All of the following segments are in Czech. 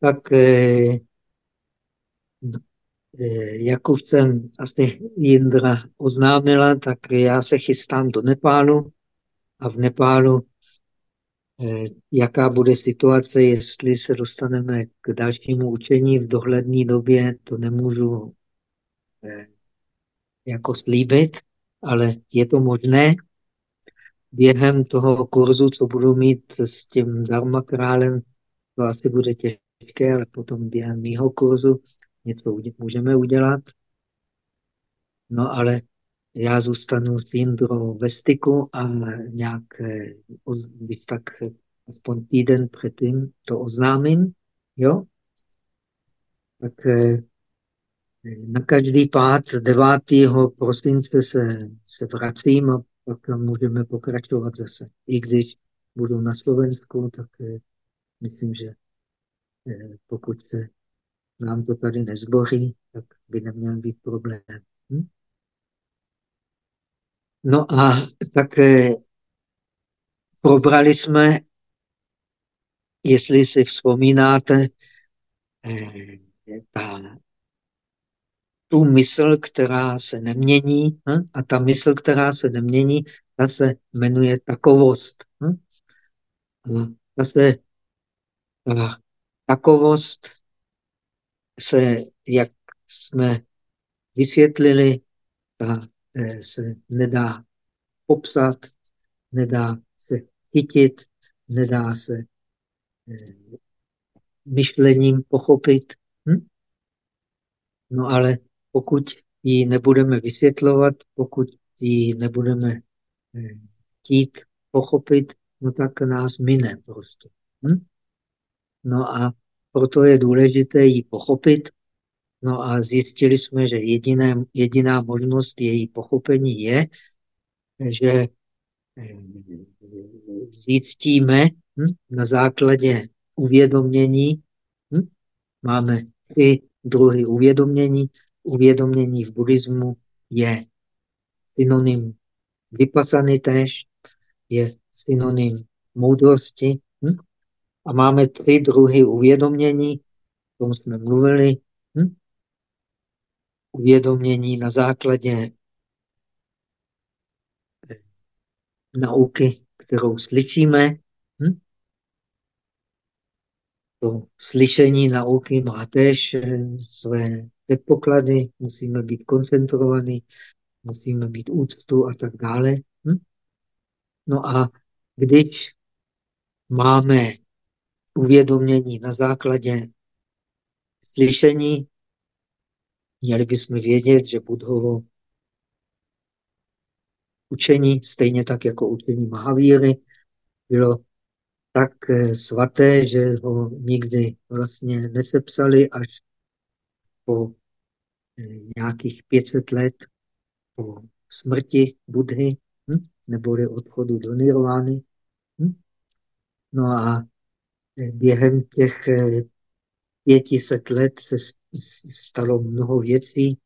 tak eh, eh, jak už jsem asi Jindra oznámila, tak já se chystám do Nepálu a v Nepálu eh, jaká bude situace, jestli se dostaneme k dalšímu učení v dohledné době, to nemůžu jako slíbit, ale je to možné. Během toho kurzu, co budu mít s tím Dharma králem, to asi bude těžké, ale potom během mýho kurzu něco můžeme udělat. No ale já zůstanu s Jindrou ve styku a nějak, když eh, tak aspoň týden předtím to oznámím, jo? Tak eh, na každý pád 9. prosince se, se vracím a pak můžeme pokračovat zase. I když budu na Slovensku, tak eh, myslím, že pokud se nám to tady nezboří, tak by neměl být problém. Hm? No a tak eh, probrali jsme, jestli si vzpomínáte, ta tu mysl, která se nemění, hm? a ta mysl, která se nemění, ta se jmenuje takovost. Hm? Ta se, takovost se, jak jsme vysvětlili, ta eh, se nedá popsat, nedá se chytit, nedá se eh, myšlením pochopit. Hm? No ale pokud ji nebudeme vysvětlovat, pokud ji nebudeme eh, chtít pochopit, no tak nás mine prostě. Hm? No a proto je důležité ji pochopit. No a zjistili jsme, že jediné, jediná možnost její pochopení je, že eh, zjistíme hm, na základě uvědomění, hm, máme tři druhy uvědomění, uvědomění v buddhismu je synonym vypasany též, je synonym moudrosti. Hm? A máme tři druhy uvědomění, o tom jsme mluvili. Hm? Uvědomění na základě eh, nauky, kterou slyšíme. Hm? To slyšení nauky má též eh, své předpoklady, musíme být koncentrovaní, musíme být úctu a tak dále. Hm? No a když máme uvědomění na základě slyšení, měli bychom vědět, že Budhovo učení, stejně tak jako učení Mahavíry, bylo tak eh, svaté, že ho nikdy vlastně nesepsali až po nějakých 500 let po smrti Budhy, hm? neboli odchodu do nirvány. Hm? No a eh, během těch 500 eh, let se stalo mnoho věcí.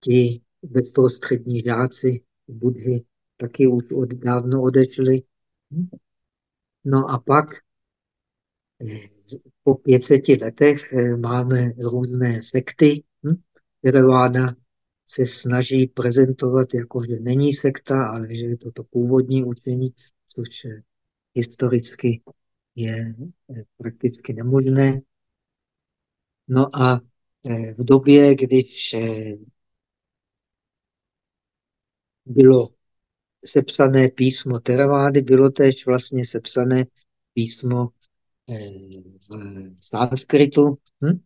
Ti bezprostřední žáci Budhy taky už od, dávno odešli. Hm? No a pak eh, po 500 letech máme různé sekty, Theravada se snaží prezentovat jako, že není sekta, ale že je to to původní učení, což eh, historicky je eh, prakticky nemožné. No a eh, v době, když bylo sepsané písmo Teravády, bylo též vlastně sepsané písmo v sanskritu. Hm?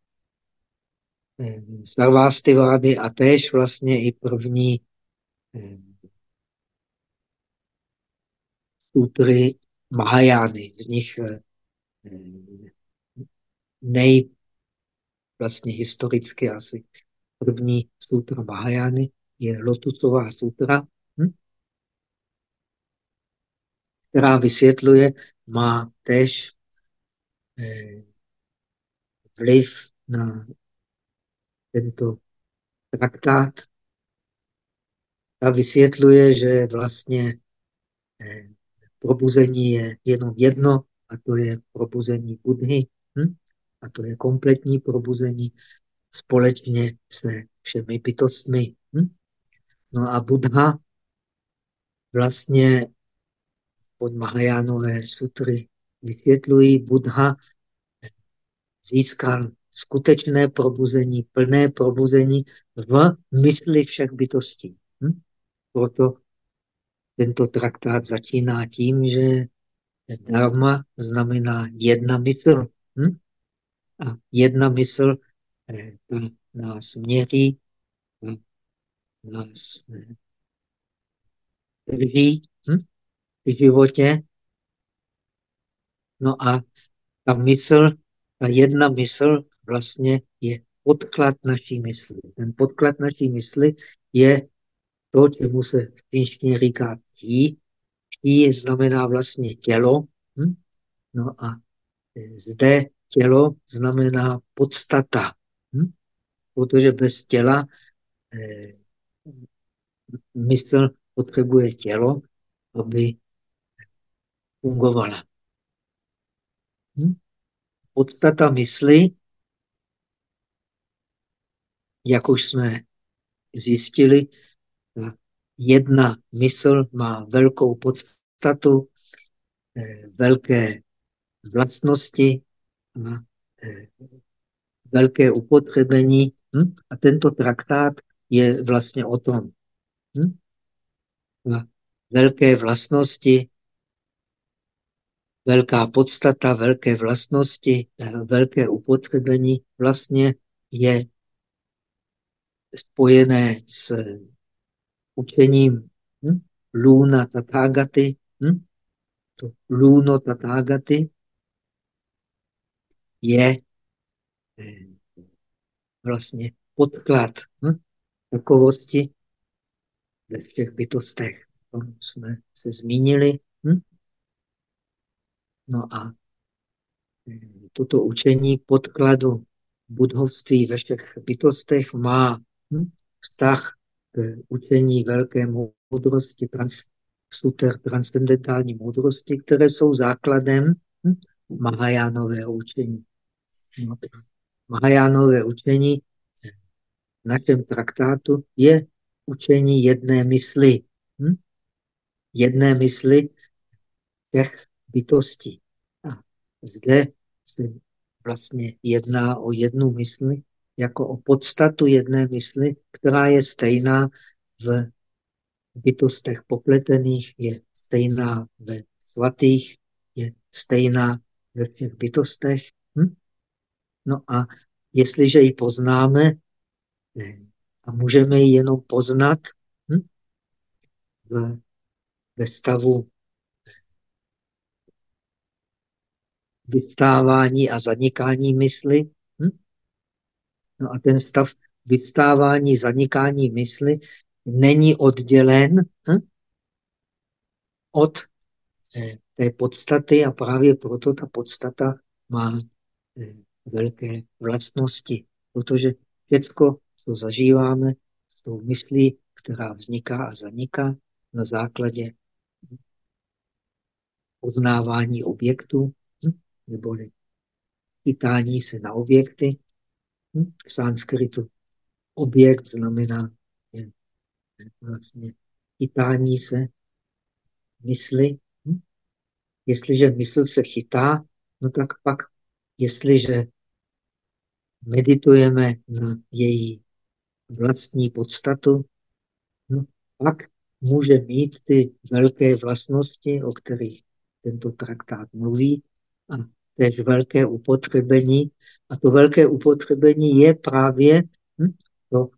Sarvástyvády a též vlastně i první eh, sutry Mahajány. Z nich eh, nej vlastně historicky asi první sutra Mahajány je Lotusová sutra, hm? která vysvětluje, má též eh, vliv na tento traktát a vysvětluje, že vlastně eh, probuzení je jenom jedno, a to je probuzení Budhy. Hm? A to je kompletní probuzení společně se všemi bytostmi. Hm? No a Buddha vlastně pod Mahajánové sutry vysvětlují, Buddha získal skutečné probuzení, plné probuzení v mysli všech bytostí. Hm? Proto tento traktát začíná tím, že dharma znamená jedna mysl. Hm? A jedna mysl eh, ta nás měří, ta nás eh, drží hm? v životě. No a ta mysl, ta jedna mysl vlastně je podklad naší mysli. Ten podklad naší mysli je to, čemu se v říká tí. Tí znamená vlastně tělo. Hm? No a zde tělo znamená podstata. Hm? Protože bez těla eh, mysl potřebuje tělo, aby fungovala. Hm? Podstata mysli, jak už jsme zjistili, jedna mysl má velkou podstatu, eh, velké vlastnosti eh, velké upotřebení. Hm? A tento traktát je vlastně o tom. Hm? Velké vlastnosti, velká podstata, velké vlastnosti, velké upotřebení vlastně je spojené s učením hm? Luna Tathagaty. Hm? To Luno Tathagaty je eh, vlastně podklad hm? takovosti ve všech bytostech. To jsme se zmínili. Hm? No a eh, toto učení podkladu budhovství ve všech bytostech má hm? vztah učení velké moudrosti, trans, suter transcendentální moudrosti, které jsou základem hm? Mahajánového učení. No, Mahajánové učení v našem traktátu je učení jedné mysli. Hm? Jedné mysli těch bytostí. A zde se vlastně jedná o jednu mysli, jako o podstatu jedné mysli, která je stejná v bytostech popletených, je stejná ve svatých, je stejná ve všech bytostech. Hm? No a jestliže ji poznáme, a můžeme ji jenom poznat hm? v, ve stavu vystávání a zanikání mysli? No a ten stav vyvstávání, zanikání mysli není oddělen hm? od eh, té podstaty a právě proto ta podstata má eh, velké vlastnosti, protože všechno, co zažíváme, s tou myslí, která vzniká a zaniká na základě poznávání objektů, hm? neboli chytání se na objekty? V sanskritu objekt znamená je, vlastně chytání se mysli. Hm? Jestliže mysl se chytá, no tak pak, jestliže meditujeme na její vlastní podstatu, no pak může mít ty velké vlastnosti, o kterých tento traktát mluví, a tež velké upotřebení. A to velké upotřebení je právě hm, to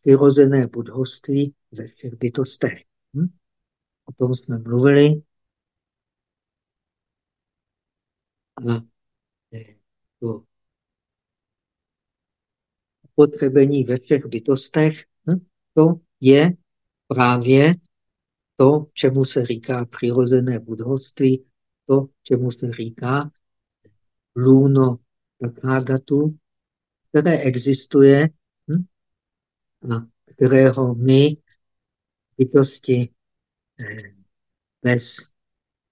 přirozené budhoství ve všech bytostech. Hm? O tom jsme mluvili. A to upotřebení ve všech bytostech, hm, to je právě to, čemu se říká přirozené budhoství, to, čemu se říká luno Tathagatu, které existuje hm? a kterého my, bytosti eh, bez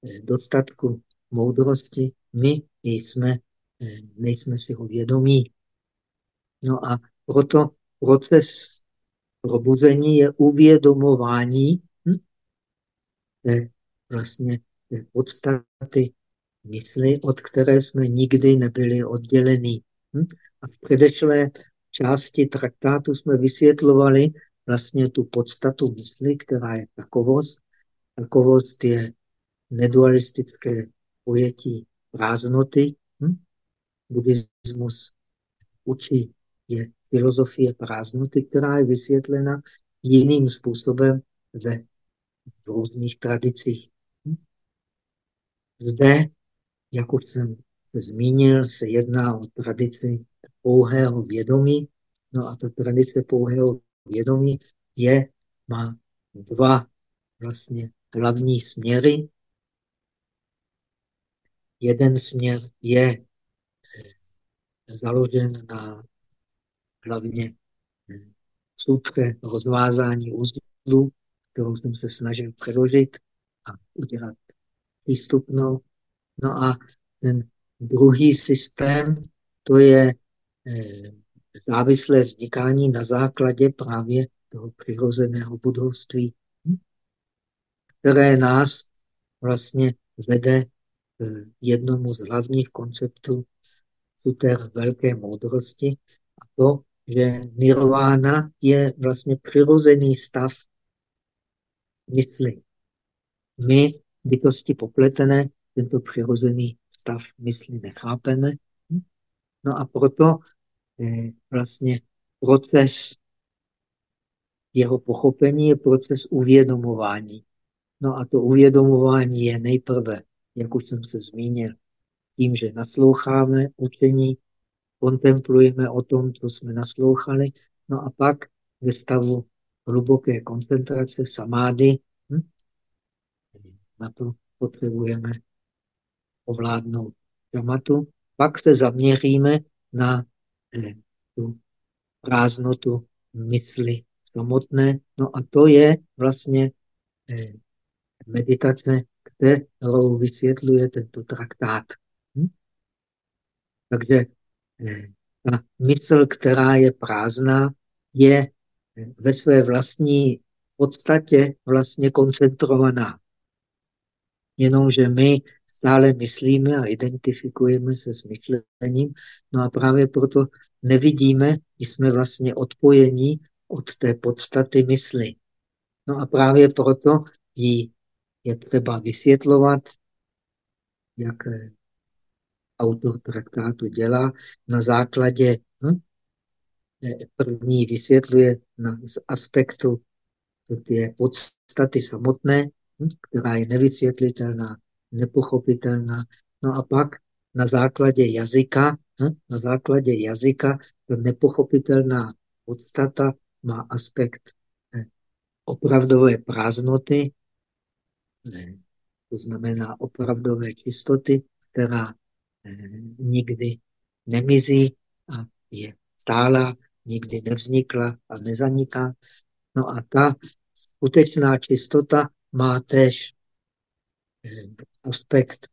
eh, dostatku moudrosti, my jsme nejsme si ho vědomí. No a proto proces probuzení je uvědomování hm? vlastně podstaty mysli, od které jsme nikdy nebyli oddělení. Hm? A v předešlé části traktátu jsme vysvětlovali vlastně tu podstatu mysli, která je takovost. Takovost je nedualistické pojetí prázdnoty. Hm? Buddhismus učí je filozofie prázdnoty, která je vysvětlena jiným způsobem ve v různých tradicích. Hm? Zde, jak už jsem zmínil, se jedná o tradici pouhého vědomí. No a ta tradice pouhého vědomí je, má dva vlastně hlavní směry. Jeden směr je eh, založen na hlavně hm, sutře rozvázání uzlů, kterou jsem se snažil přeložit a udělat přístupnou. No a ten druhý systém, to je eh, závislé vznikání na základě právě toho přirozeného budovství, které nás vlastně vede k jednomu z hlavních konceptů suter velké moudrosti, a to, že nirvana je vlastně přirozený stav mysli. My, bytosti popletené, tento přirozený stav mysli nechápeme. No a proto eh, vlastně proces jeho pochopení je proces uvědomování. No a to uvědomování je nejprve, jak už jsem se zmínil, tím, že nasloucháme učení, kontemplujeme o tom, co jsme naslouchali, no a pak ve stavu hluboké koncentrace, samády, hm? na to potřebujeme ovládnout dramatu. Pak se zaměříme na eh, tu prázdnotu mysli samotné. No a to je vlastně eh, meditace, kterou vysvětluje tento traktát. Hm? Takže eh, ta mysl, která je prázdná, je ve své vlastní podstatě vlastně koncentrovaná. Jenomže my stále myslíme a identifikujeme se s myšlením, no a právě proto nevidíme, jsme vlastně odpojení od té podstaty mysli. No a právě proto ji je třeba vysvětlovat, jak autor traktátu dělá, na základě hm, eh, první vysvětluje na, z aspektu té podstaty samotné, hm, která je nevysvětlitelná, nepochopitelná. No a pak na základě jazyka, hm, na základě jazyka ta nepochopitelná podstata má aspekt eh, opravdové prázdnoty, to znamená opravdové čistoty, která eh, nikdy nemizí a je stála, nikdy nevznikla a nezaniká. No a ta skutečná čistota má eh, aspekt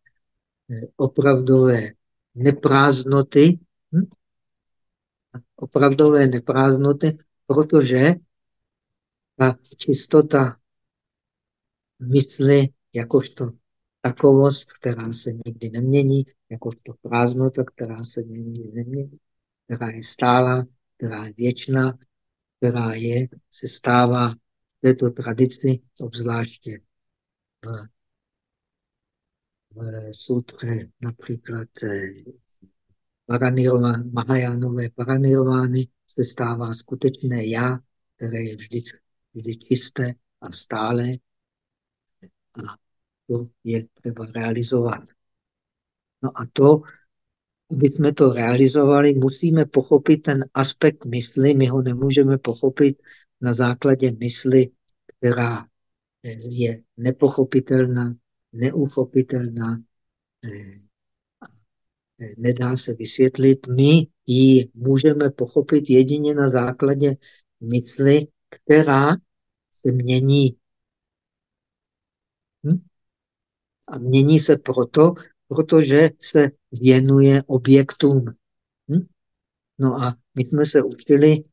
opravdové neprázdnoty, hm? opravdové neprázdnoty, protože ta čistota mysli jakožto takovost, která se nikdy nemění, jakožto prázdnota, která se nikdy nemění, která je stála, která je věčná, která je, se stává v této tradici, obzvláště v, v sutře například eh, Mahajánové paranirvány se stává skutečné já, které je vždy, vždy čisté a stále. A to je třeba realizovat. No a to, aby jsme to realizovali, musíme pochopit ten aspekt mysli. My ho nemůžeme pochopit na základě mysli, která eh, je nepochopitelná, neuchopitelná, eh, nedá se vysvětlit. My ji můžeme pochopit jedině na základě mysli, která se mění. Hm? A mění se proto, protože se věnuje objektům. Hm? No a my jsme se učili,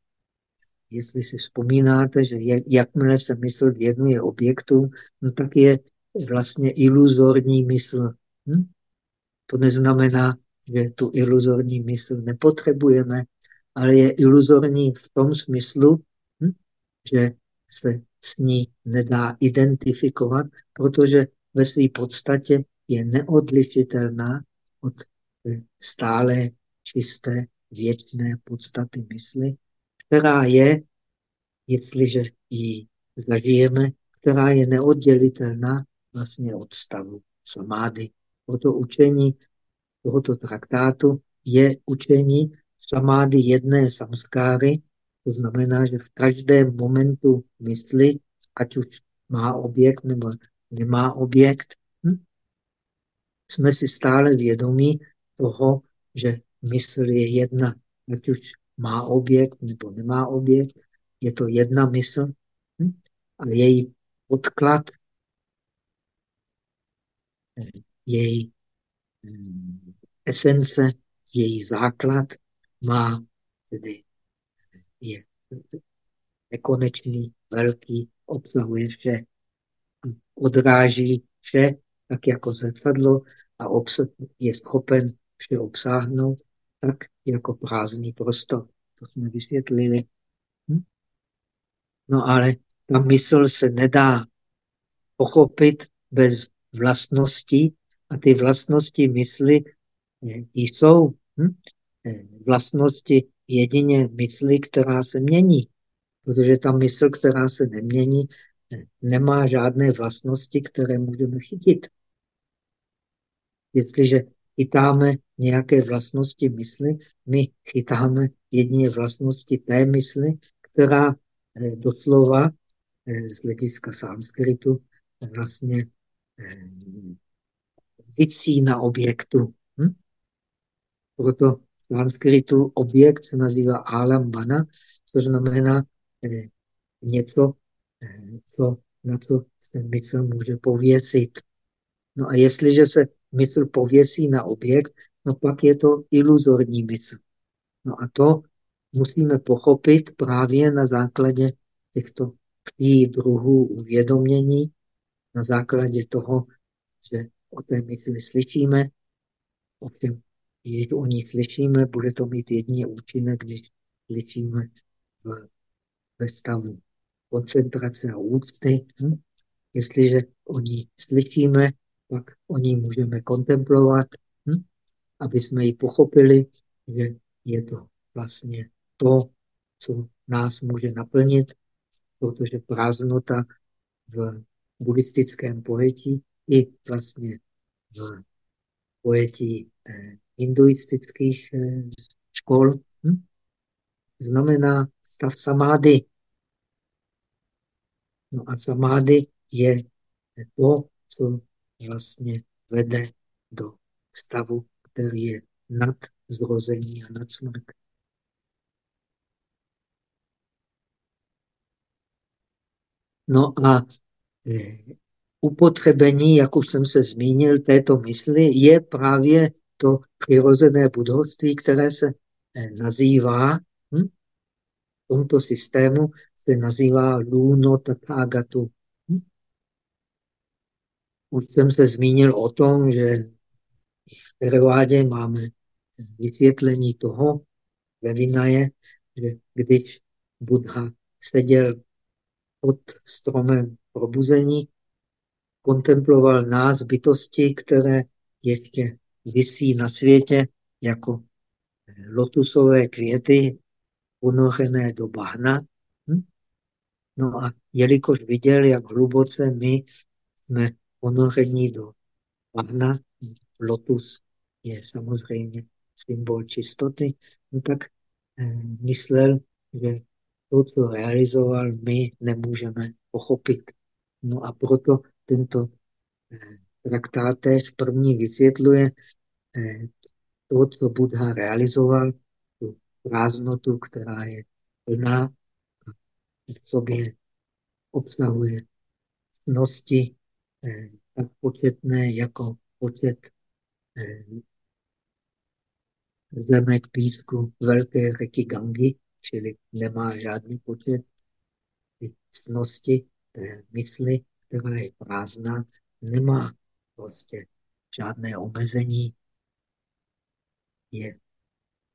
jestli si vzpomínáte, že jakmile se mysl věnuje objektům, no tak je vlastně iluzorní mysl. Hm? To neznamená, že tu iluzorní mysl nepotřebujeme, ale je iluzorní v tom smyslu, hm? že se s ní nedá identifikovat, protože ve své podstatě je neodlišitelná od stále čisté věčné podstaty mysli, která je, jestliže ji zažijeme, která je neoddělitelná vlastně od stavu samády. Proto učení tohoto traktátu je učení samády jedné samskáry, to znamená, že v každém momentu mysli, ať už má objekt nebo nemá objekt, hm? jsme si stále vědomí toho, že mysl je jedna, ať už má objekt nebo nemá objekt, je to jedna mysl hm? a její podklad, její esence, její základ má tedy je nekonečný, velký, obsahuje vše, odráží vše, tak jako zrcadlo a je schopen vše obsáhnout, tak jako prázdný prostor. To jsme vysvětlili. Hm? No ale ta mysl se nedá pochopit bez vlastností a ty vlastnosti mysli eh, jsou hm? Eh, vlastnosti jedině mysli, která se mění. Protože ta mysl, která se nemění, eh, nemá žádné vlastnosti, které můžeme chytit. Jestliže chytáme nějaké vlastnosti mysli, my chytáme jedině vlastnosti té mysli, která doslova z hlediska sanskritu vlastně vycí na objektu. Hm? Proto v sanskritu objekt se nazývá alambana, což znamená eh, něco, eh, co, na co se mysl může pověsit. No a jestliže se mysl pověsí na objekt, no pak je to iluzorní mysl. No a to musíme pochopit právě na základě těchto tří druhů uvědomění, na základě toho, že o té mysli slyšíme, ovšem když o ní slyšíme, bude to mít jedině účinek, když slyšíme ve stavu koncentrace a úcty. Hm? Jestliže o ní slyšíme, pak o ní můžeme kontemplovat, hm? aby jsme ji pochopili, že je to vlastně to, co nás může naplnit, protože prázdnota v buddhistickém pojetí i vlastně v pojetí eh, hinduistických eh, škol, hm? znamená stav samády. No a samády je to, co vlastně vede do stavu, který je nad zrození a nad smrt. No a upotřebení, jak už jsem se zmínil, této mysli je právě to přirozené budovství, které se eh, nazývá hm, tomto systému se nazývá Luno Tathagatu. Hm? Už jsem se zmínil o tom, že v Terevádě máme vysvětlení toho ve Vinaje, že když Buddha seděl pod stromem probuzení, kontemploval nás bytosti, které ještě visí na světě jako lotusové květy ponořené do bahna. Hm? No a jelikož viděl, jak hluboce my jsme ponoření do bahna, lotus je samozřejmě symbol čistoty, no tak eh, myslel, že to, co realizoval, my nemůžeme pochopit. No a proto tento eh, traktát první vysvětluje eh, to, co Buddha realizoval, tu prázdnotu, která je plná v sobě obsahuje nosti eh, tak početné jako počet zemek písku velké řeky Gangy, čili nemá žádný počet cnosti mysli, která je prázdná, nemá prostě žádné omezení, je,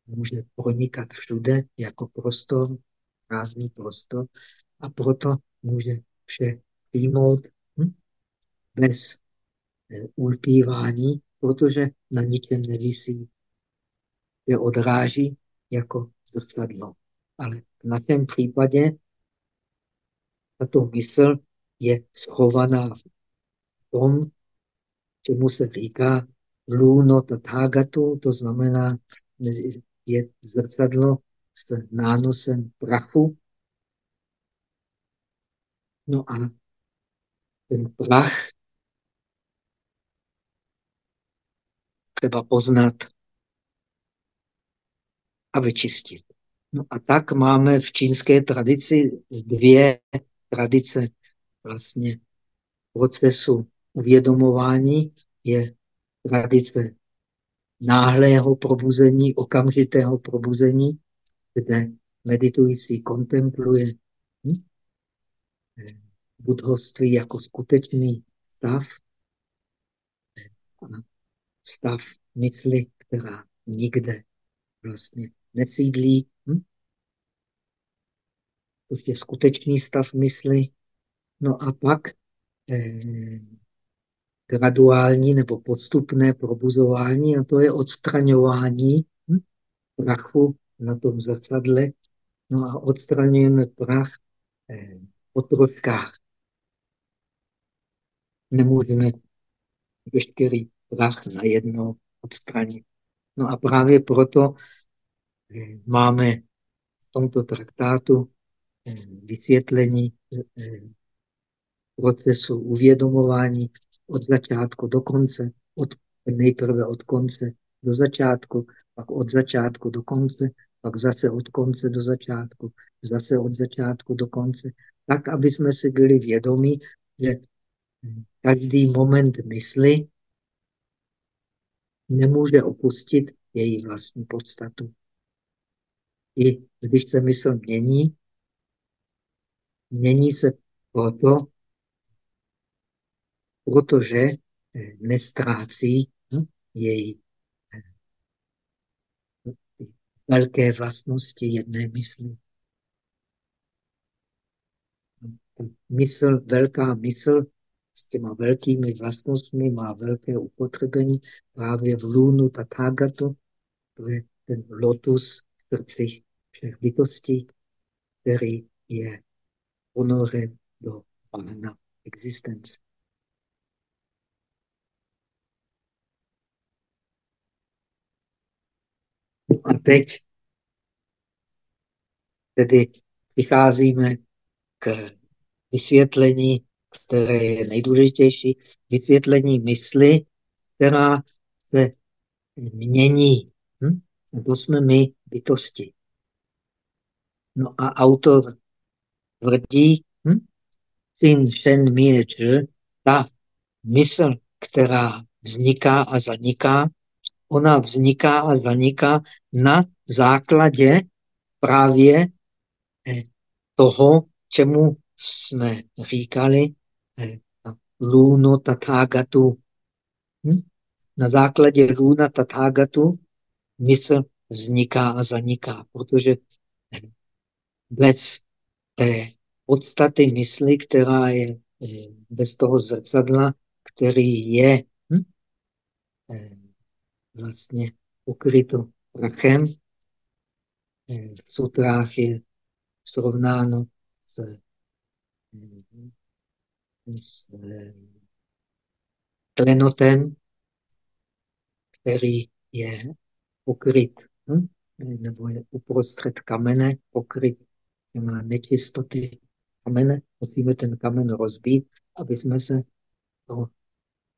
může pronikat všude jako prostor, prázdný prostor a proto může vše přijmout hm? bez eh, ulpívání, protože na ničem nevisí. Je odráží jako zrcadlo. Ale v našem případě tato mysl je schovaná v tom, čemu se říká luno tathagatu, to znamená, je zrcadlo s nánosem prachu. No a ten prach třeba poznat a vyčistit. No a tak máme v čínské tradici dvě tradice vlastně procesu uvědomování je tradice náhlého probuzení, okamžitého probuzení, kde meditující kontempluje hm? budhovství jako skutečný stav, stav mysli, která nikde vlastně nesídlí. Hm? To je skutečný stav mysli. No a pak eh, graduální nebo podstupné probuzování a to je odstraňování hm, prachu na tom zrcadle. No a odstraňujeme prach eh, po troškách. Nemůžeme veškerý prach najednou odstranit. No a právě proto eh, máme v tomto traktátu vysvětlení eh, procesu uvědomování od začátku do konce, od, nejprve od konce do začátku, pak od začátku do konce, pak zase od konce do začátku, zase od začátku do konce, tak, aby jsme si byli vědomí, že každý moment mysli nemůže opustit její vlastní podstatu. I když se mysl mění, mění se proto, protože eh, nestrácí hm, její eh, velké vlastnosti jedné mysli. Mysl, velká mysl s těma velkými vlastnostmi má velké upotřebení právě v lůnu tathagatu, to je ten lotus v srdcích všech bytostí, který je ponoren do pána existence. A teď tedy přicházíme k vysvětlení, které je nejdůležitější, vysvětlení mysli, která se mění. Hm? To jsme my bytosti. No a autor tvrdí, hm? Sin Shen Mie ta mysl, která vzniká a zaniká, ona vzniká a zaniká na základě právě eh, toho, čemu jsme říkali eh, Luna Tathagatu. Hm? Na základě Luna Tathagatu mysl vzniká a zaniká, protože eh, bez té podstaty mysli, která je bez toho zrcadla, který je hm? vlastně ukryto prachem. Eh, v sutrách je srovnáno s, s eh, klenotem, který je ukryt, hm? nebo je uprostřed kamene, pokryt těma nečistoty kamene. Musíme ten kamen rozbít, aby jsme se to,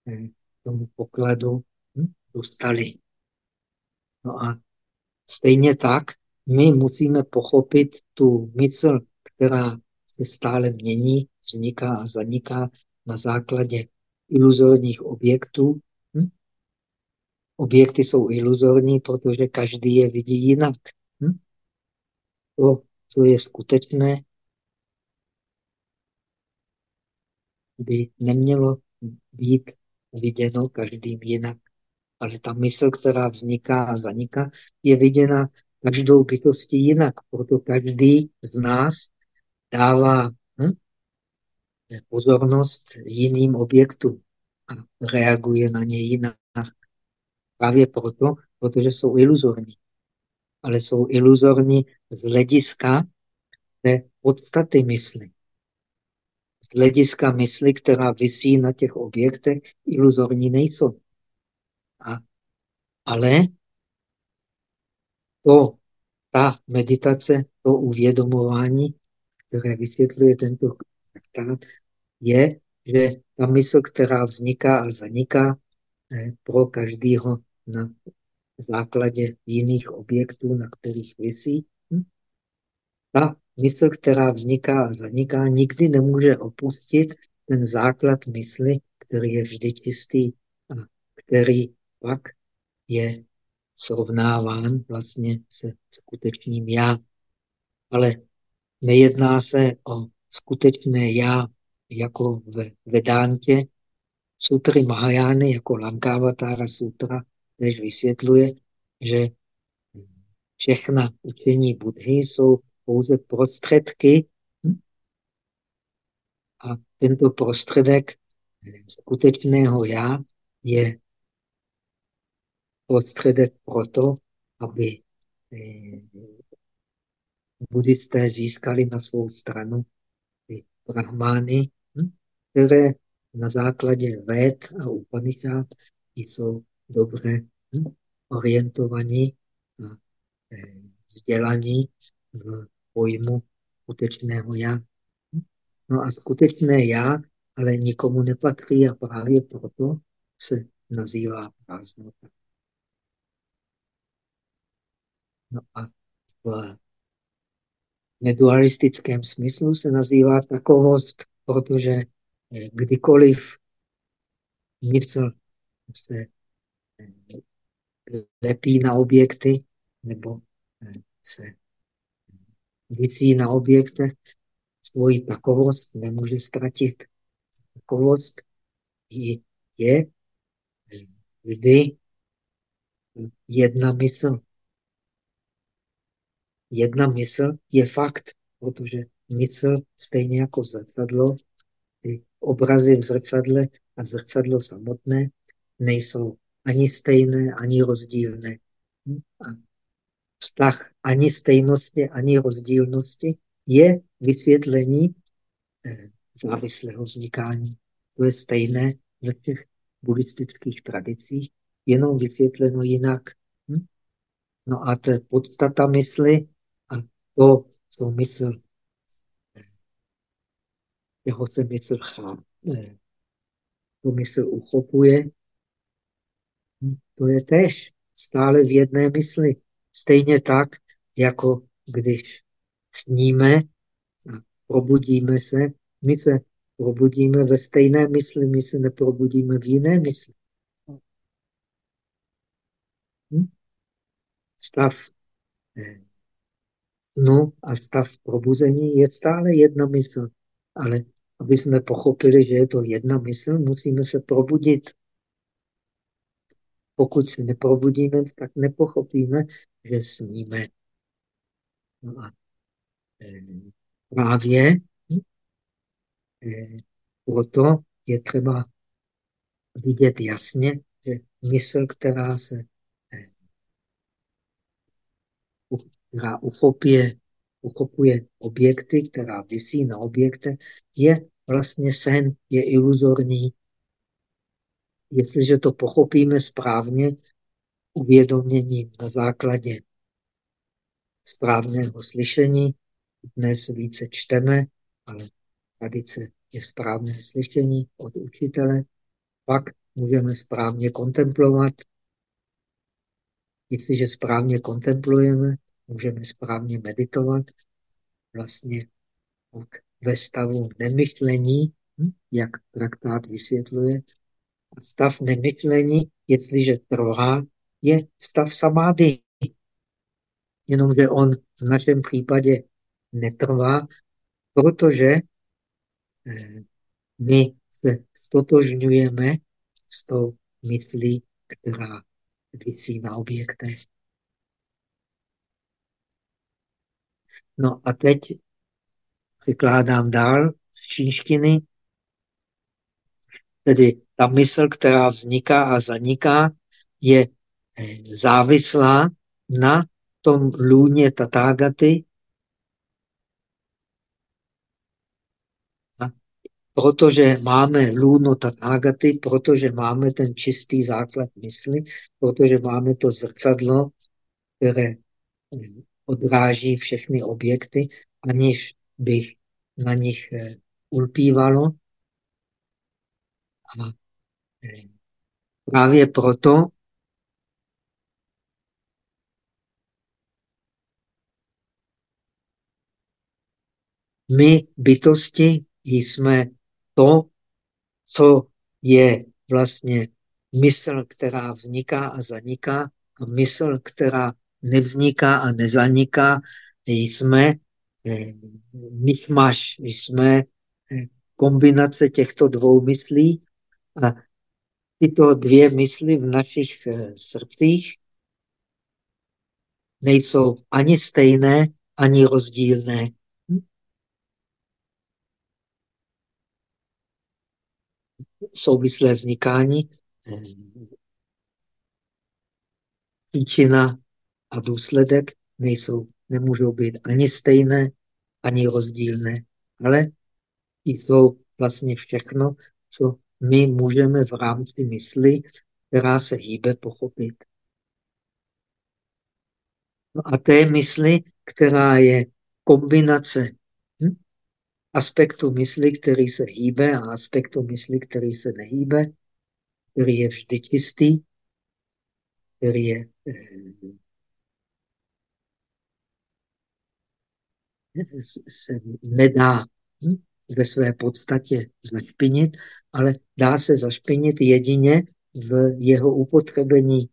eh, tomu pokladu hm? dostali. No a stejně tak my musíme pochopit tu mysl, která se stále mění, vzniká a zaniká na základě iluzorních objektů. Hm? objekty jsou iluzorní, protože každý je vidí jinak. Hm? To, co je skutečné, by nemělo být viděno každým jinak. Ale ta mysl, která vzniká a zaniká, je viděna každou bytostí jinak. Proto každý z nás dává hm, pozornost jiným objektům a reaguje na ně jinak. Právě proto, protože jsou iluzorní. Ale jsou iluzorní z hlediska té podstaty mysli. Z hlediska mysli, která vysí na těch objektech, iluzorní nejsou. A, ale to, ta meditace, to uvědomování, které vysvětluje tento traktát, je, že ta mysl, která vzniká a zaniká eh, pro každého na základě jiných objektů, na kterých vysí, hm? ta mysl, která vzniká a zaniká, nikdy nemůže opustit ten základ mysli, který je vždy čistý a který pak je srovnáván vlastně se skutečným já. Ale nejedná se o skutečné já jako v Vedántě. Sutry Mahajány jako Lankavatara sutra než vysvětluje, že všechna učení Budhy jsou pouze prostředky. A tento prostředek skutečného já je prostředek proto, aby eh, buddhisté získali na svou stranu ty brahmány, hm, které na základě Ved a Upanishad jsou dobře hm, orientovaní a eh, vzdělaní v pojmu skutečného já. Hm. No a skutečné já ale nikomu nepatří a právě proto se nazývá prázdnota. No a v nedualistickém smyslu se nazývá takovost, protože eh, kdykoliv mysl se lepí na objekty nebo eh, se visí na objektech, svoji takovost nemůže ztratit. Takovost je vždy jedna mysl jedna mysl je fakt, protože mysl stejně jako zrcadlo, ty obrazy v zrcadle a zrcadlo samotné nejsou ani stejné, ani rozdílné. A vztah ani stejnosti, ani rozdílnosti je vysvětlení eh, závislého vznikání. To je stejné ve všech buddhistických tradicích, jenom vysvětleno jinak. Hm? No a to je podstata mysli, to, co mysl, jeho se mysl chápe, to mysl uchopuje, to je tež stále v jedné mysli. Stejně tak, jako když sníme a probudíme se, my se probudíme ve stejné mysli, my se neprobudíme v jiné mysli. Hm? Stav no a stav probuzení je stále jedna mysl. Ale aby jsme pochopili, že je to jedna mysl, musíme se probudit. Pokud se neprobudíme, tak nepochopíme, že sníme. No a e, právě e, proto je třeba vidět jasně, že mysl, která se která uchopuje, uchopuje objekty, která vysí na objekte, je vlastně sen, je iluzorní. Jestliže to pochopíme správně, uvědoměním na základě správného slyšení, dnes více čteme, ale tradice je správné slyšení od učitele, pak můžeme správně kontemplovat. Jestliže správně kontemplujeme, můžeme správně meditovat, vlastně ve stavu nemyšlení, hm, jak traktát vysvětluje, stav nemyšlení, jestliže trvá, je stav samády. Jenomže on v našem případě netrvá, protože eh, my se stotožňujeme s tou myslí, která visí na objektech. No a teď vykládám dál z čínštiny. Tedy ta mysl, která vzniká a zaniká, je eh, závislá na tom lůně tatágaty. Protože máme lůno tatágaty, protože máme ten čistý základ mysli, protože máme to zrcadlo, které eh, odráží všechny objekty, aniž bych na nich eh, ulpívalo. A právě proto my bytosti jsme to, co je vlastně mysl, která vzniká a zaniká, a mysl, která nevzniká a nezaniká, jsme eh, myšmaš, jsme eh, kombinace těchto dvou myslí a tyto dvě mysli v našich eh, srdcích nejsou ani stejné, ani rozdílné. Souvislé vznikání, příčina a důsledek nejsou, nemůžou být ani stejné, ani rozdílné, ale jsou vlastně všechno, co my můžeme v rámci mysli, která se hýbe, pochopit. No a té mysli, která je kombinace hm? aspektu mysli, který se hýbe a aspektu mysli, který se nehýbe, který je vždy čistý, který je eh, se nedá hm, ve své podstatě zašpinit, ale dá se zašpinit jedině v jeho upotřebení.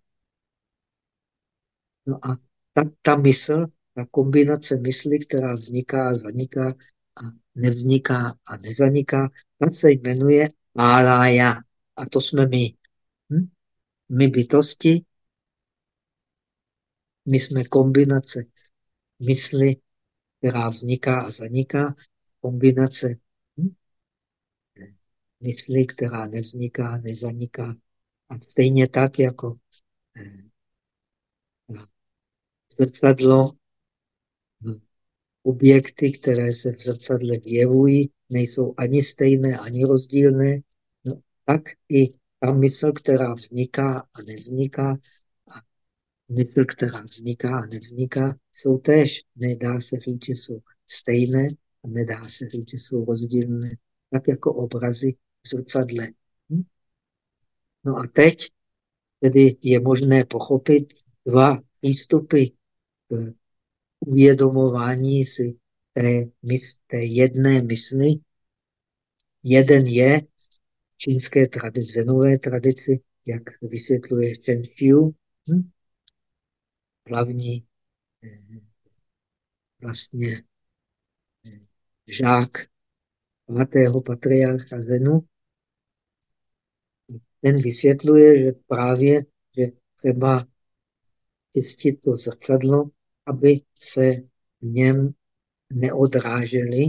No a ta, ta mysl, ta kombinace mysli, která vzniká a zaniká a nevzniká a nezaniká, ta se jmenuje Alaya. A to jsme my. Hm? My bytosti, my jsme kombinace mysli která vzniká a zaniká, kombinace hm? mysli, která nevzniká, nezaniká. A stejně tak, jako eh, zrcadlo, hm, objekty, které se v zrcadle vyjevují, nejsou ani stejné, ani rozdílné, no, tak i ta mysl, která vzniká a nevzniká, mysl, která vzniká a nevzniká, jsou též. Nedá se říct, že jsou stejné a nedá se říct, že jsou rozdílné. Tak jako obrazy v zrcadle. Hm? No a teď tedy je možné pochopit dva přístupy k uvědomování si té, té jedné mysli. Jeden je v čínské tradici, zenové tradici, jak vysvětluje Chen Xiu, hm? hlavní eh, vlastně eh, žák svatého patriarcha Zenu, ten vysvětluje, že právě, že třeba čistit to zrcadlo, aby se v něm neodrážely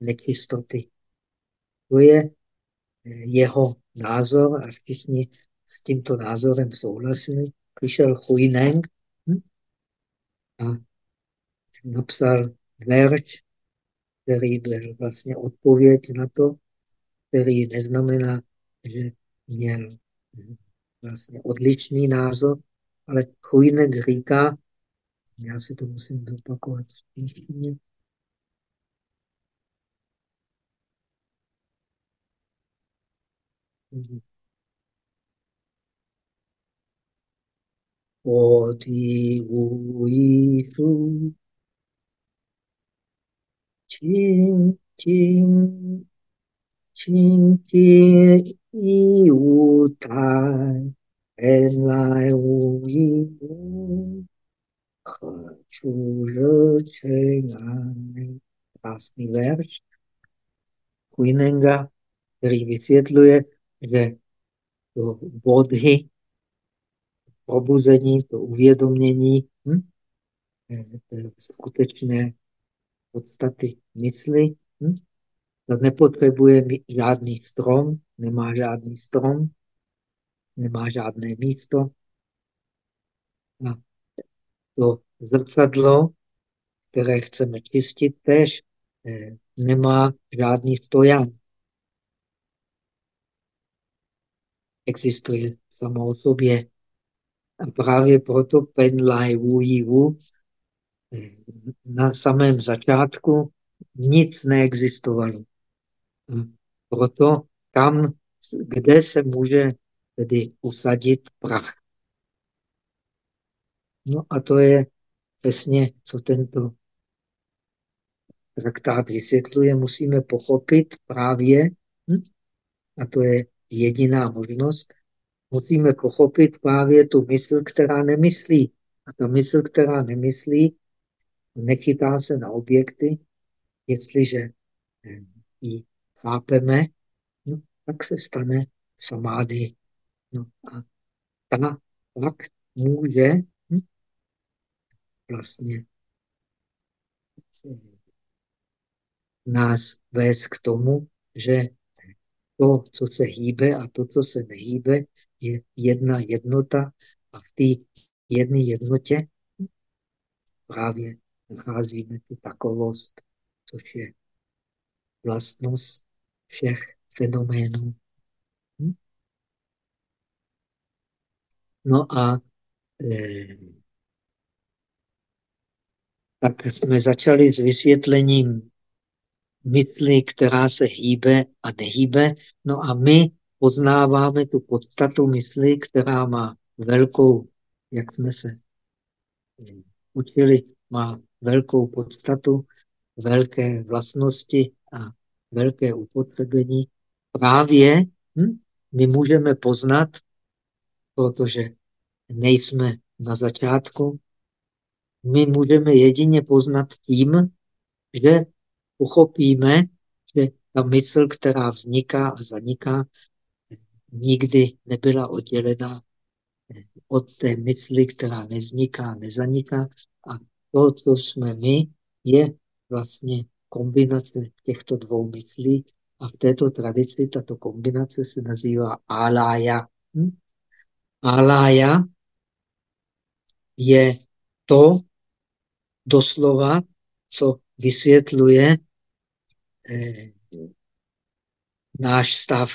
nečistoty. To je eh, jeho názor a všichni s tímto názorem souhlasili. Přišel Huineng a napsal verš, který byl vlastně odpověď na to, který neznamená, že měl vlastně odlišný názor, ale Chujnek říká, já si to musím zopakovat v češtině, Bodhi Wu Yi Shu 一处，清净清洁 i u tai en lai u i u chu Krásný verš. Kuinenga, který vysvětluje, že to bodhy, probuzení, to uvědomění, hm? skutečné podstaty mysli, hm? to nepotřebuje žádný strom, nemá žádný strom, nemá žádné místo. A to zrcadlo, které chceme čistit, tež eh, nemá žádný stojan. Existuje samo o sobě. A právě proto Pen Lai Wu Yi Wu na samém začátku nic neexistovalo. A proto tam, kde se může tedy usadit prach. No a to je přesně, co tento traktát vysvětluje, musíme pochopit právě, hm? a to je jediná možnost, musíme pochopit právě tu mysl, která nemyslí. A ta mysl, která nemyslí, nechytá se na objekty, jestliže eh, ji chápeme, no, tak se stane samády. No a ta pak může hm, vlastně nás vést k tomu, že to, co se hýbe a to, co se nehýbe, je jedna jednota a v té jedné jednotě právě nacházíme tu takovost, což je vlastnost všech fenoménů. Hm? No a eh, tak jsme začali s vysvětlením mysli, která se hýbe a nehýbe. No a my poznáváme tu podstatu mysli, která má velkou, jak jsme se učili, má velkou podstatu, velké vlastnosti a velké upotřebení. Právě hm, my můžeme poznat, protože nejsme na začátku, my můžeme jedině poznat tím, že uchopíme, že ta mysl, která vzniká a zaniká, nikdy nebyla oddělena od té mysli, která nevzniká, nezaniká. To, co jsme my, je vlastně kombinace těchto dvou myslí. A v této tradici tato kombinace se nazývá alaya. Hm? Alaya je to doslova, co vysvětluje eh, náš stav.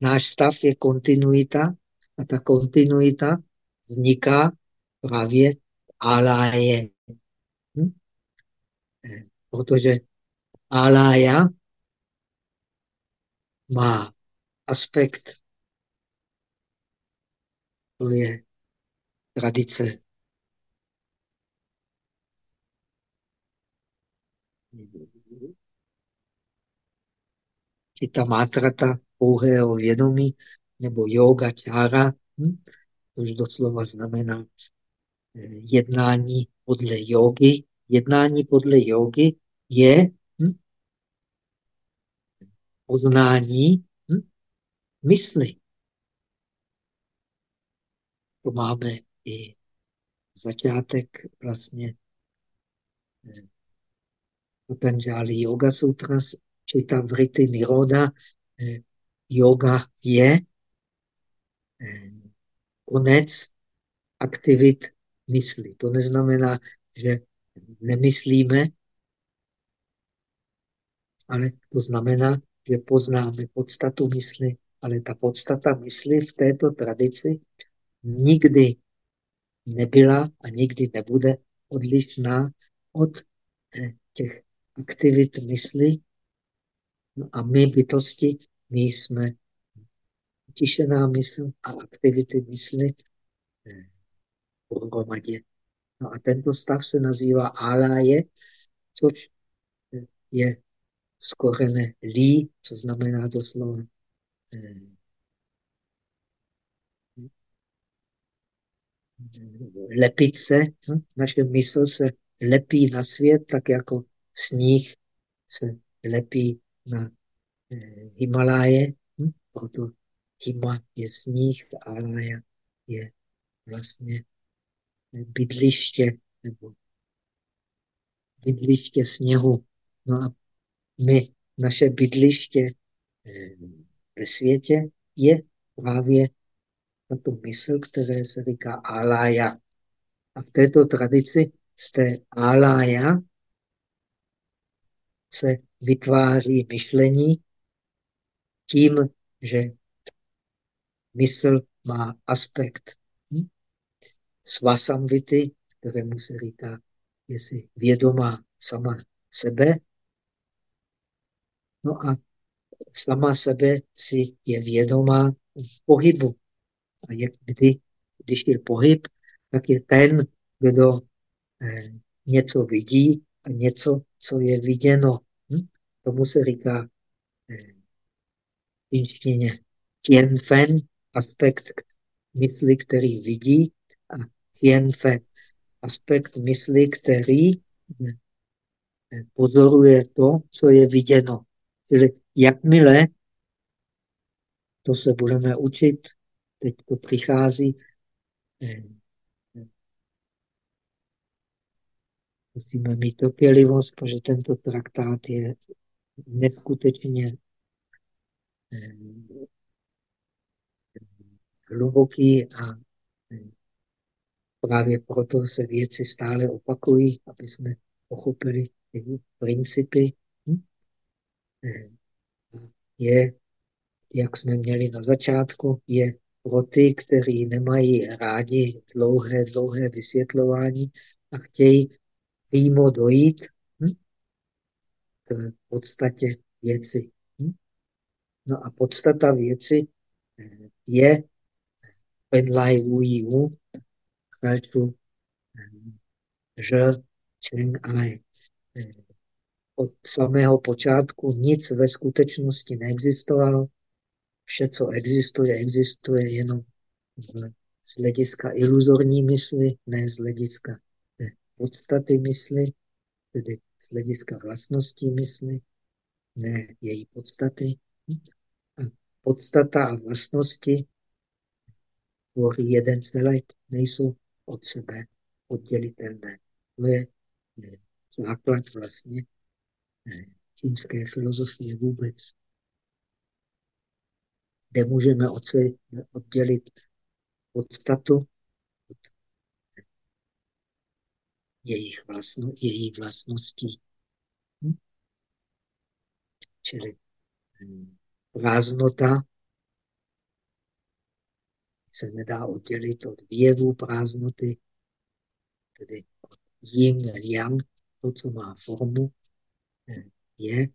Náš stav je kontinuita a ta kontinuita vzniká právě aláje. Protože alája má aspekt, to je tradice ta mátrata pouhého vědomí nebo yoga čára, hm? což doslova znamená eh, jednání podle jogy. Jednání podle jogy je hm? poznání hm? mysli. To máme i začátek vlastně eh, Patanjali Yoga Sutras Čita Vrity Niroda, eh, yoga je eh, konec aktivit mysli. To neznamená, že nemyslíme, ale to znamená, že poznáme podstatu mysli, ale ta podstata mysli v této tradici nikdy nebyla a nikdy nebude odlišná od eh, těch aktivit mysli, No a my bytosti, my jsme utišená mysl a aktivity mysli eh, pohromadě. No a tento stav se nazývá aláje, což je z kořene lí, co znamená doslova eh, lepit se. Hm? Naše mysl se lepí na svět, tak jako sníh se lepí na eh, Himaláje. Hm? Proto Hima je sníh, Alaya je vlastně eh, bydliště nebo bydliště sněhu. No a my, naše bydliště eh, ve světě je právě tato mysl, které se říká alaya. A v této tradici z té alaya se vytváří myšlení tím, že mysl má aspekt hm? svasamvity, kterému se říká, jestli vědomá sama sebe. No a sama sebe si je vědomá v pohybu. A jak kdy, když je pohyb, tak je ten, kdo eh, něco vidí a něco, co je viděno. Hm? Tomu se říká eh, v čínštině tianfen, aspekt mysli, který vidí, a tianfen, aspekt mysli, který eh, pozoruje to, co je viděno. Čili jakmile to se budeme učit, teď to přichází, eh, musíme mít trpělivost, protože tento traktát je neskutečně eh, hluboký a eh, právě proto se věci stále opakují, aby jsme pochopili ty principy. Hm? Je jak jsme měli na začátku, je pro ty, kteří nemají rádi dlouhé, dlouhé vysvětlování a chtějí přímo dojít hm, k podstatě věci. Hm? No a podstata věci eh, je Penlai Wu Yi Wu, Chalchu, Že Ai. Eh, od samého počátku nic ve skutečnosti neexistovalo, vše, co existuje, existuje jenom z hlediska iluzorní mysli, ne z hlediska ne, podstaty mysli, tedy z hlediska vlastností mysli, ne její podstaty. A podstata a vlastnosti tvoří jeden celek, nejsou od sebe oddělitelné. To je základ vlastně čínské filozofie vůbec kde můžeme oddělit podstatu od jejich vlastno, její vlastností. Hm? Čili hm, prázdnota se nedá oddělit od věvu prázdnoty, tedy od yin a yang, to, co má formu, je.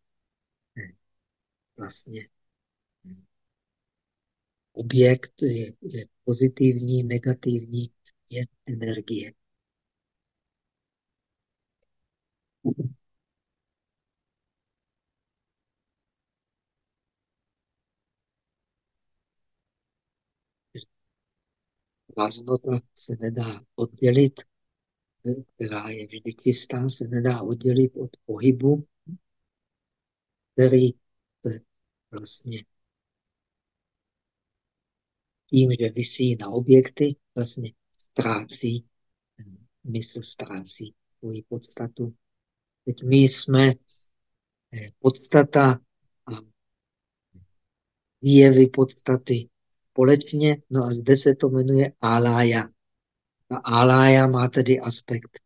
Vlastně. Objekt je, je pozitivní, negativní, je energie. Prázdnota se nedá oddělit, která je vždy čistá, se nedá oddělit od pohybu, který vlastně tím, že vysí na objekty, vlastně ztrácí, mysl ztrácí svoji podstatu. Teď my jsme eh, podstata a výjevy podstaty společně, no a zde se to jmenuje alája. A alája má tedy aspekt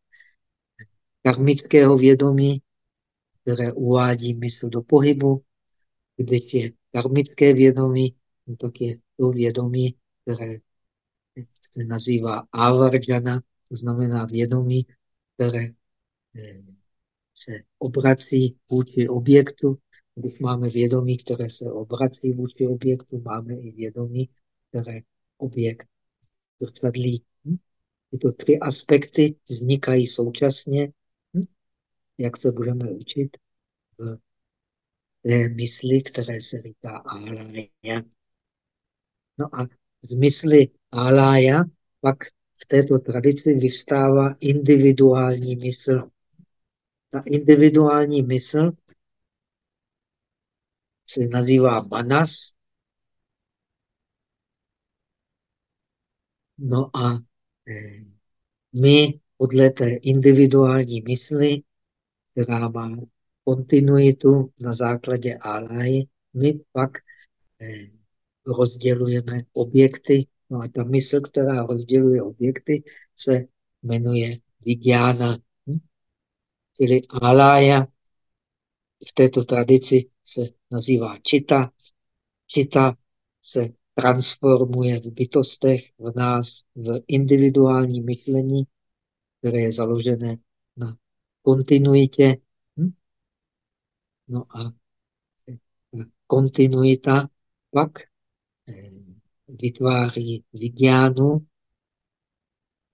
karmického vědomí, které uvádí mysl do pohybu, když je karmické vědomí, no tak je to vědomí, které se nazývá avarjana, to znamená vědomí, které eh, se obrací vůči objektu. Když máme vědomí, které se obrací vůči objektu, máme i vědomí, které objekt zrcadlí. Hm? Tyto tři aspekty vznikají současně? Jak se budeme učit v té mysli, které se říká alaya. No a zmysly alája pak v této tradici vyvstává individuální mysl. Ta individuální mysl se nazývá manas. No a eh, my podle té individuální mysli, která má kontinuitu na základě álahy, my pak eh, rozdělujeme objekty. No a ta mysl, která rozděluje objekty, se jmenuje Vigyana. Hm? Čili álája v této tradici se nazývá čita. Čita se transformuje v bytostech, v nás, v individuální myšlení, které je založené na kontinuitě. Hm? No a kontinuita pak eh, vytváří vigiánu,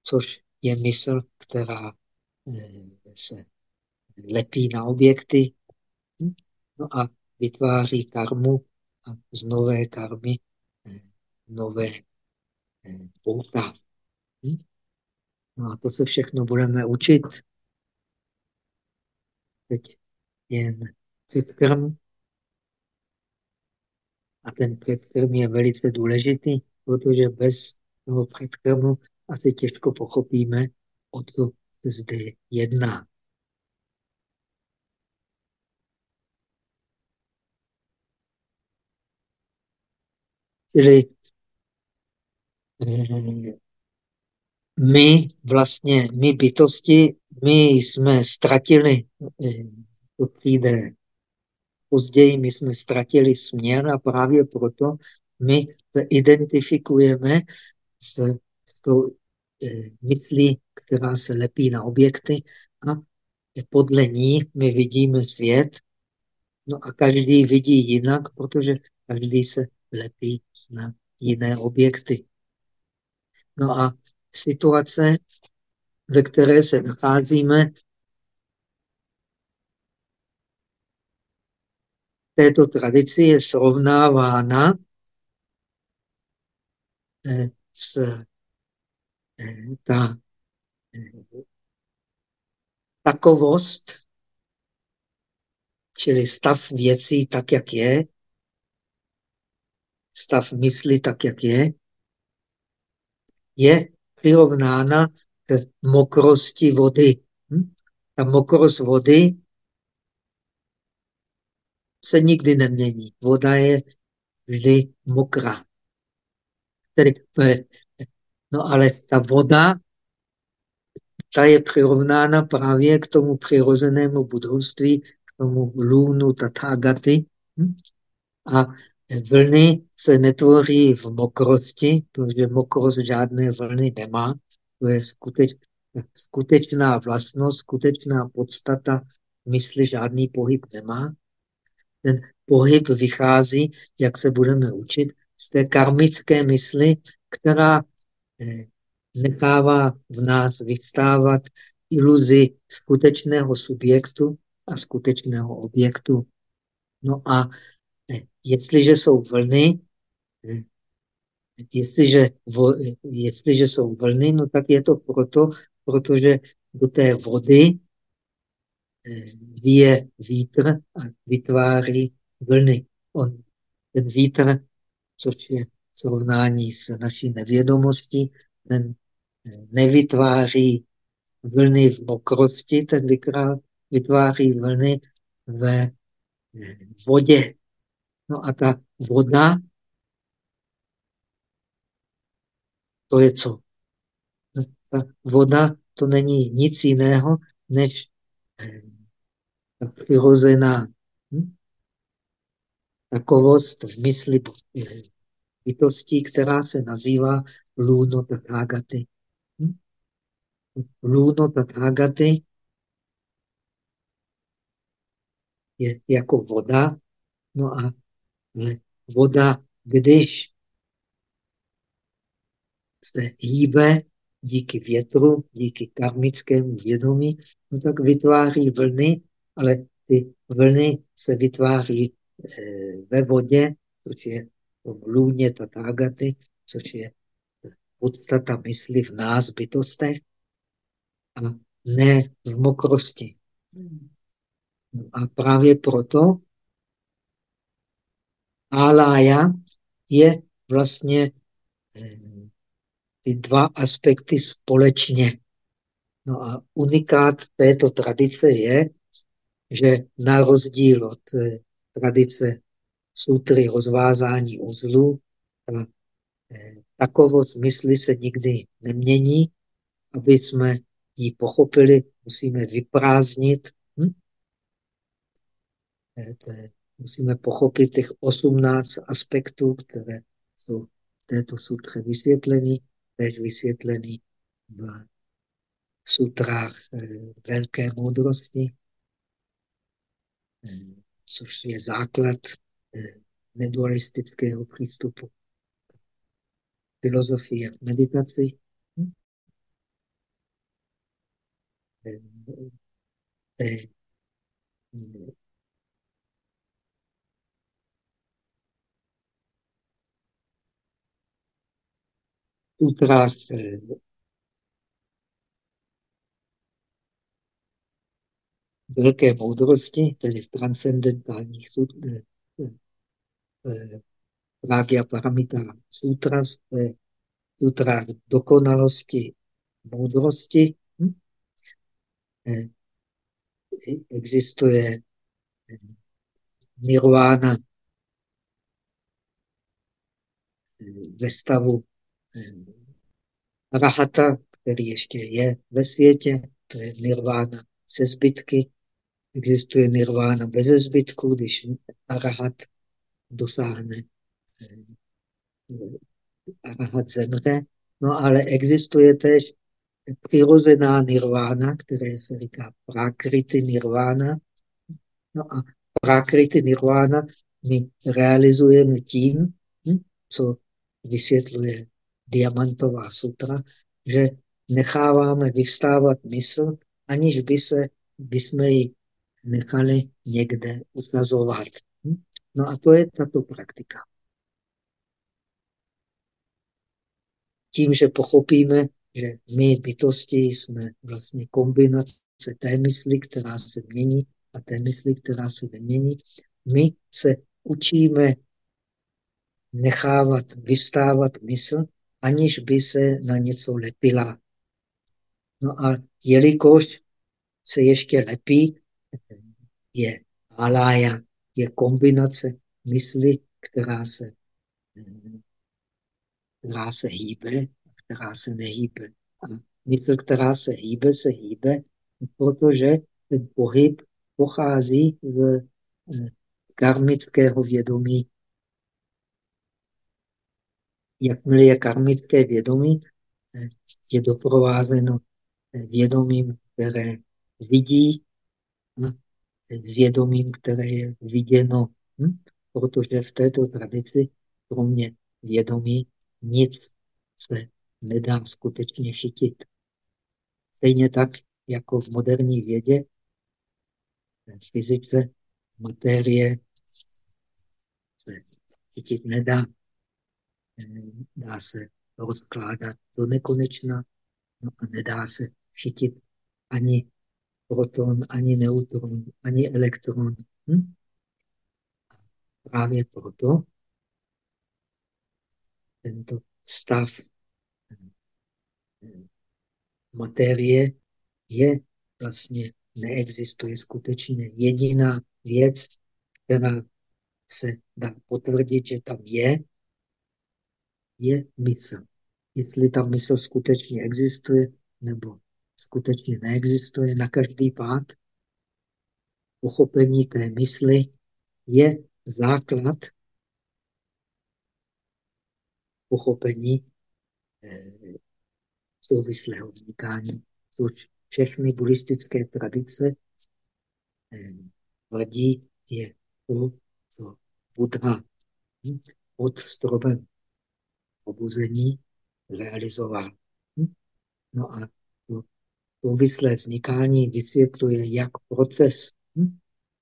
což je mysl, která eh, se lepí na objekty hm? no a vytváří karmu a z nové karmy eh, nové pouta. Hm? No a to se všechno budeme učit. Teď jen předkrm. A ten předkrm je velice důležitý, protože bez toho předkrmu asi těžko pochopíme, o co zde jedná. Čili eh, my vlastně, my bytosti, my jsme ztratili, eh, to přijde později, my jsme ztratili směr a právě proto my se identifikujeme s, s tou eh, myslí, která se lepí na objekty a podle ní my vidíme svět. No a každý vidí jinak, protože každý se lepí na jiné objekty. No a situace, ve které se nacházíme, této tradici je srovnávána eh, s eh, ta eh, takovost, čili stav věcí tak, jak je, stav mysli tak, jak je, je přirovnána k mokrosti vody. Hm? Ta mokrost vody se nikdy nemění. Voda je vždy mokrá. Tedy, no ale ta voda, ta je přirovnána právě k tomu přirozenému budovství, k tomu lůnu tathagaty. Hm? A Vlny se netvoří v mokrosti, protože mokrost žádné vlny nemá. To je skuteč, skutečná vlastnost, skutečná podstata mysli žádný pohyb nemá. Ten pohyb vychází, jak se budeme učit, z té karmické mysli, která eh, nechává v nás vyvstávat iluzi skutečného subjektu a skutečného objektu. No a jestliže jsou vlny, jestliže, jestliže jsou vlny, no tak je to proto, protože do té vody eh, vyje vítr a vytváří vlny. On, ten vítr, což je srovnání s naší nevědomostí, ten eh, nevytváří vlny v mokrosti, ten vytváří vlny ve eh, vodě. No a ta voda, to je co? Ta voda to není nic jiného, než eh, ta přirozená hm? takovost v mysli eh, bytostí, která se nazývá Luno Tathagaty. Hm? Luno Tathagaty je jako voda, no a voda, když se hýbe díky větru, díky karmickému vědomí, no tak vytváří vlny, ale ty vlny se vytváří e, ve vodě, což je v lůně tatágaty, což je podstata mysli v nás bytostech a ne v mokrosti. No a právě proto Alaya je vlastně eh, ty dva aspekty společně. No a unikát této tradice je, že na rozdíl od eh, tradice sutry rozvázání uzlu, eh, takovost mysli se nikdy nemění. Aby jsme ji pochopili, musíme vyprázdnit. Hm? Eh, musíme pochopit těch 18 aspektů, které jsou v této sutře vysvětleny, tež vysvětleny v sutrách velké moudrosti což je základ eh, nedualistického přístupu filozofie v meditaci. Eh, eh, sutrách velké moudrosti, tedy v transcendentálních Pragya Paramita Sutra, sutra dokonalosti moudrosti. Hm? Eh, existuje eh, nirvana eh, ve stavu rahata, který ještě je ve světě, to je nirvana se zbytky Existuje nirvána bez zbytku, když arahat dosáhne, eh, arahat zemře. No ale existuje tež přirozená nirvána, které se říká prakriti nirvána. No a prakriti nirvána my realizujeme tím, hm, co vysvětluje Diamantová sutra, že necháváme vyvstávat mysl, aniž by se, by jsme ji nechali někde ukazovat. Hm? No a to je tato praktika. Tím, že pochopíme, že my bytosti jsme vlastně kombinace té mysli, která se mění a té mysli, která se nemění, my se učíme nechávat vystávat mysl, aniž by se na něco lepila. No a jelikož se ještě lepí, je alája, je kombinace mysli, která se, která se hýbe a která se nehýbe. A mysl, která se hýbe, se hýbe, protože ten pohyb pochází z eh, karmického vědomí. Jakmile je karmické vědomí, eh, je doprovázeno eh, vědomím, které vidí s vědomím, které je viděno. Hm? Protože v této tradici, kromě vědomí, nic se nedá skutečně chytit. Stejně tak, jako v moderní vědě, v fyzice, materie se chytit nedá. Dá se rozkládat do nekonečna no a nedá se chytit ani proton, ani neutron, ani elektron. Hm? Právě proto tento stav materie je vlastně neexistuje skutečně. Jediná věc, která se dá potvrdit, že tam je, je mysl. Jestli ta mysl skutečně existuje, nebo skutečně neexistuje na každý pád. Pochopení té mysli je základ pochopení eh, souvislého vznikání. Což všechny buddhistické tradice eh, vadí je to, co Buddha hm, pod stropem obuzení realizoval. No a to souvislé vznikání vysvětluje jak proces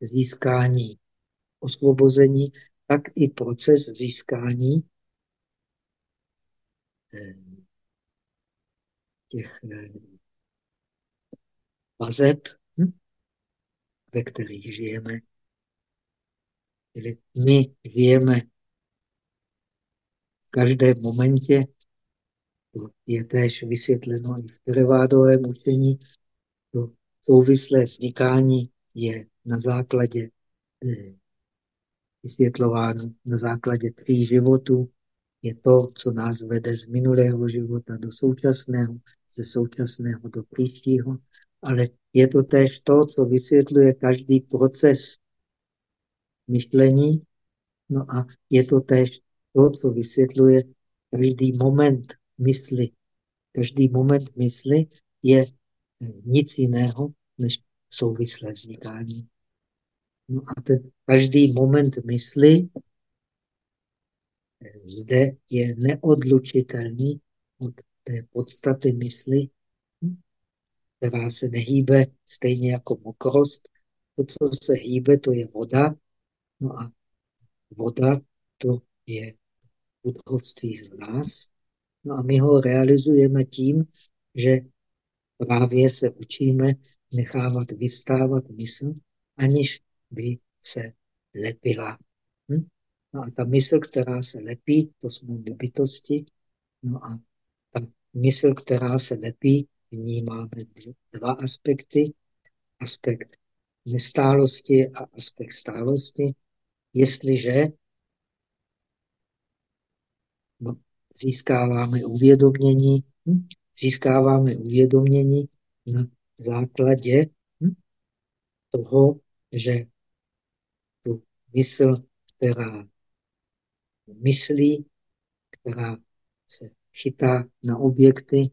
získání osvobození, tak i proces získání eh, těch eh, vazeb, ve kterých žijeme. My žijeme každém momentě, to je též vysvětleno i v terevádovém učení, to souvislé vznikání je na základě eh, vysvětlováno na základě tří životů. Je to, co nás vede z minulého života do současného, ze současného do příštího, ale je to též to, co vysvětluje každý proces myšlení, no a je to též to, co vysvětluje každý moment mysli. Každý moment mysli je nic jiného než souvislé vznikání. No a ten každý moment mysli zde je neodlučitelný od té podstaty mysli, která se nehýbe stejně jako mokrost. To, co se hýbe, to je voda. No a voda, to je budovství z nás. No a my ho realizujeme tím, že právě se učíme nechávat vyvstávat mysl, aniž by se lepila. Hm? No a ta mysl, která se lepí, to jsme bytosti. No a ta mysl, která se lepí, v ní máme dva aspekty. Aspekt nestálosti a aspekt stálosti. Jestliže no, získáváme uvědomění, hm? získáváme uvědomění na základě hm? toho, že tu mysl, která myslí, která se chytá na objekty,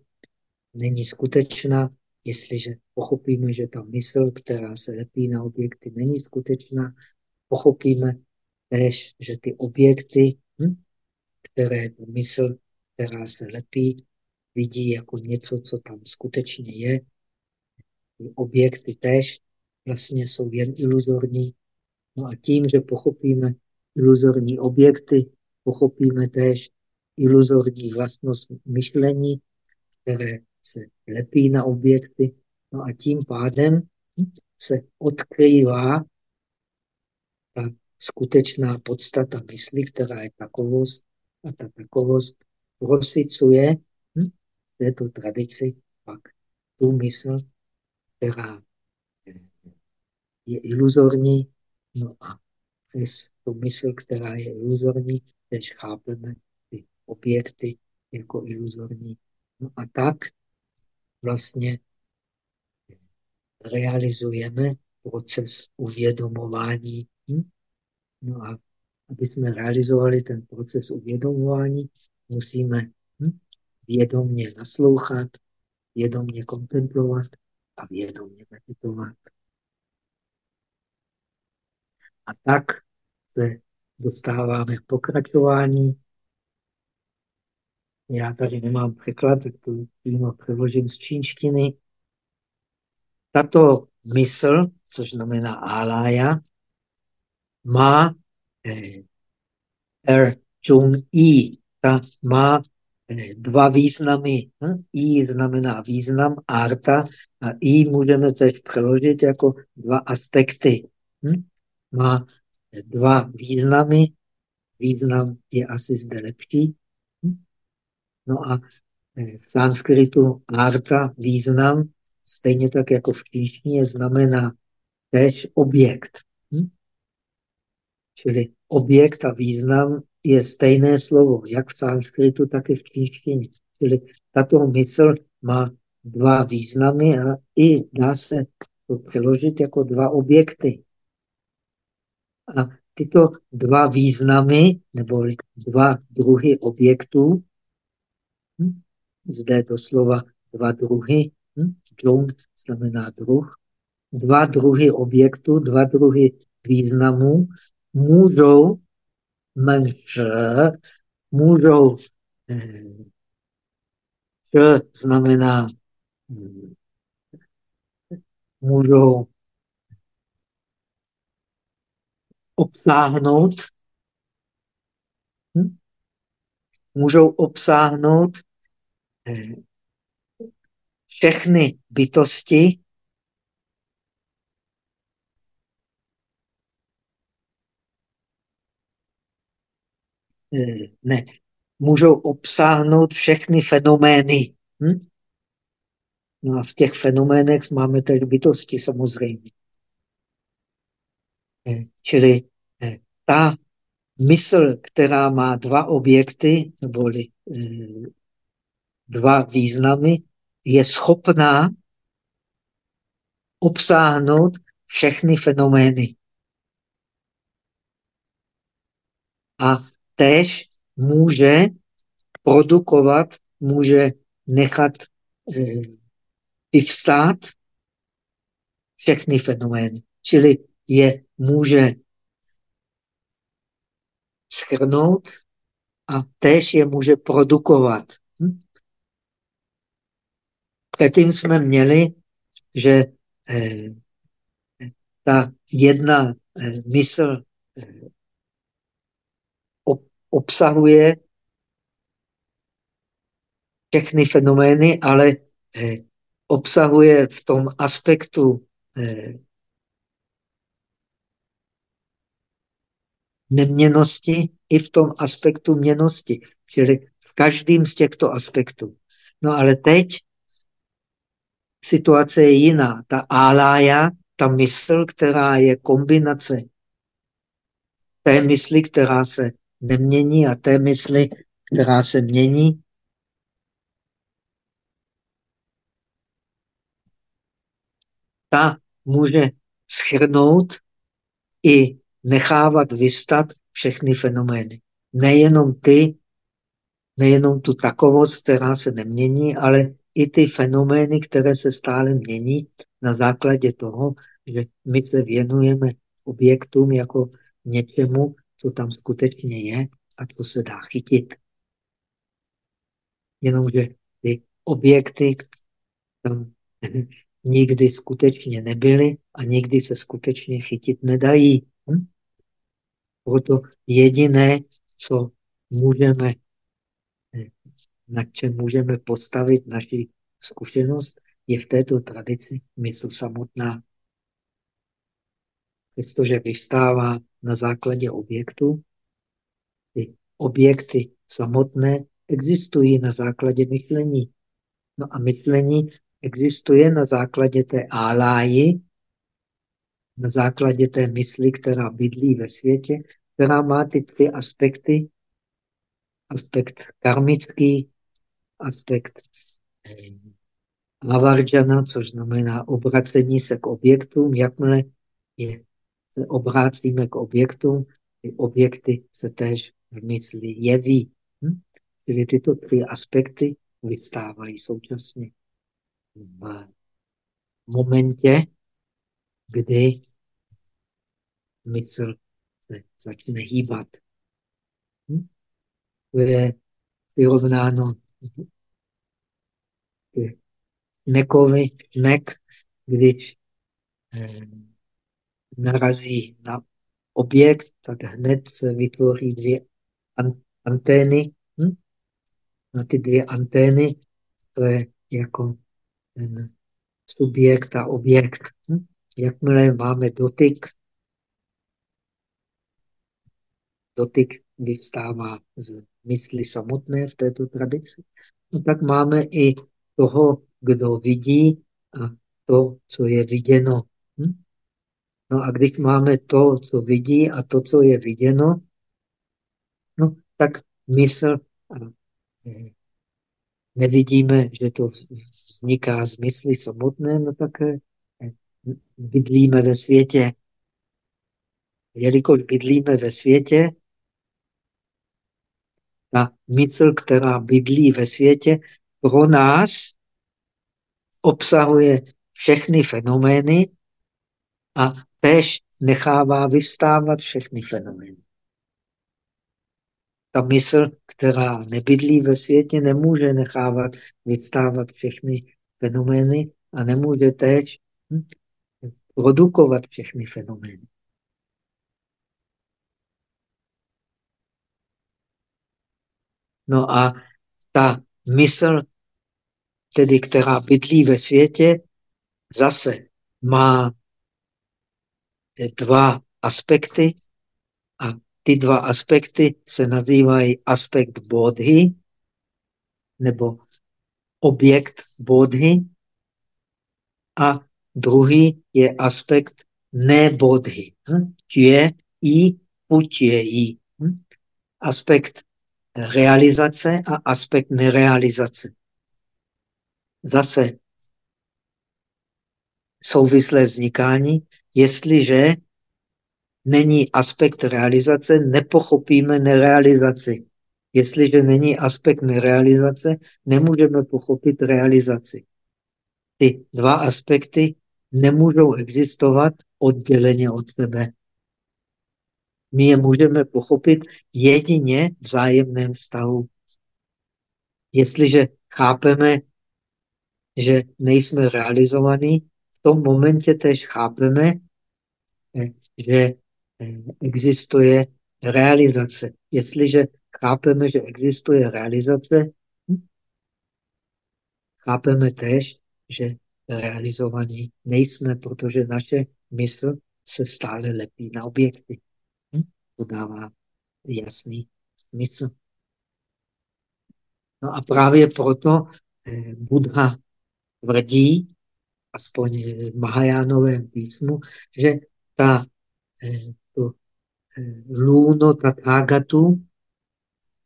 není skutečná, jestliže pochopíme, že ta mysl, která se lepí na objekty, není skutečná, pochopíme že ty objekty, které tu mysl, která se lepí, vidí jako něco, co tam skutečně je. Ty objekty též vlastně jsou jen iluzorní. No a tím, že pochopíme iluzorní objekty, pochopíme též iluzorní vlastnost myšlení, které se lepí na objekty. No a tím pádem se odkrývá ta skutečná podstata mysli, která je takovost. A ta takovost prosicuje hm, této tradici pak tu mysl, která je iluzorní, no a přes tu mysl, která je iluzorní, tež chápeme ty objekty jako iluzorní. No a tak vlastně realizujeme proces uvědomování. Hm? No a aby jsme realizovali ten proces uvědomování, musíme hm, vědomně naslouchat, vědomně kontemplovat a vědomně meditovat. A tak se dostáváme k pokračování. Já tady nemám překlad, tak to přímo přeložím z čínštiny. Tato mysl, což znamená alája, má er, chung, i. Ta má eh, dva významy. Hm? I znamená význam, arta, a i můžeme teď přeložit jako dva aspekty. Hm? má dva významy. Význam je asi zde lepší. No a eh, v sanskritu arta význam, stejně tak jako v čínštině, znamená tež objekt. Čili objekt a význam je stejné slovo, jak v sanskritu, tak i v čínštině. Čili tato mysl má dva významy a i dá se to přeložit jako dva objekty. A tyto dva významy, nebo dva druhy objektů, hm? zde doslova dva druhy, hm? Jung znamená druh, dva druhy objektů, dva druhy významů můžou menše, můžou eh, znamená hm, můžou obsáhnout, hm? můžou obsáhnout eh, všechny bytosti ne, můžou obsáhnout všechny fenomény. Hm? No a v těch fenoménech máme tedy bytosti samozřejmě. Eh, čili eh, ta mysl, která má dva objekty, neboli dva významy, je schopná obsáhnout všechny fenomény. A tež může produkovat, může nechat eh, vyvstát všechny fenomény. Čili je může schrnout a též je může produkovat. Hm? Předtím jsme měli, že eh, ta jedna eh, mysl obsahuje všechny fenomény, ale obsahuje v tom aspektu neměnosti i v tom aspektu měnosti, čili v každém z těchto aspektů. No ale teď situace je jiná. Ta álája, ta mysl, která je kombinace té mysli, která se nemění a té mysli, která se mění, ta může schrnout i nechávat vystat všechny fenomény. Nejenom ty, nejenom tu takovost, která se nemění, ale i ty fenomény, které se stále mění na základě toho, že my se věnujeme objektům jako něčemu, co tam skutečně je a co se dá chytit. Jenomže ty objekty tam nikdy skutečně nebyly a nikdy se skutečně chytit nedají. Hm? Proto jediné, co můžeme na čem můžeme postavit naši zkušenost, je v této tradici mysl samotná. Přestože vystává na základě objektu, ty objekty samotné existují na základě myšlení. No a myšlení existuje na základě té áláji, na základě té mysli, která bydlí ve světě, která má ty tři aspekty. Aspekt karmický, aspekt avarjana, což znamená obracení se k objektům. Jakmile je, se obrácíme k objektům, ty objekty se též v mysli jeví. Hm? Čili tyto tři aspekty vyvstávají současně v momentě, kdy mysl se začne hýbat. Hm? To je vyrovnáno nekovi, nek, když eh, narazí na objekt, tak hned se vytvoří dvě an antény. Hm? Na ty dvě antény to je jako ten subjekt a objekt. Hm? Jakmile máme dotyk, dotyk vyvstává z mysli samotné v této tradici, no tak máme i toho, kdo vidí a to, co je viděno. No a když máme to, co vidí a to, co je viděno, no tak mysl eh, nevidíme, že to vzniká z mysli samotné, no tak eh, bydlíme ve světě. Jelikož bydlíme ve světě, ta mysl, která bydlí ve světě, pro nás obsahuje všechny fenomény a tež nechává vystávat všechny fenomény. Ta mysl, která nebydlí ve světě, nemůže nechávat vystávat všechny fenomény a nemůže též hm, produkovat všechny fenomény. No a ta mysl tedy která bydlí ve světě, zase má dva aspekty a ty dva aspekty se nazývají aspekt bodhy nebo objekt bodhy a druhý je aspekt nebodhy. Hm? Je i, puť je i. Aspekt realizace a aspekt nerealizace. Zase souvislé vznikání, jestliže není aspekt realizace, nepochopíme nerealizaci. Jestliže není aspekt nerealizace, nemůžeme pochopit realizaci. Ty dva aspekty nemůžou existovat odděleně od sebe. My je můžeme pochopit jedině v zájemném vztahu. Jestliže chápeme, že nejsme realizovaní, tom momentě tež chápeme, eh, že eh, existuje realizace. Jestliže chápeme, že existuje realizace, hm, chápeme tež, že realizovaní nejsme, protože naše mysl se stále lepí na objekty. Hm? To dává jasný smysl. No a právě proto eh, Buddha tvrdí, aspoň v Mahajánovém písmu, že ta eh, to, eh, lůno tathagatu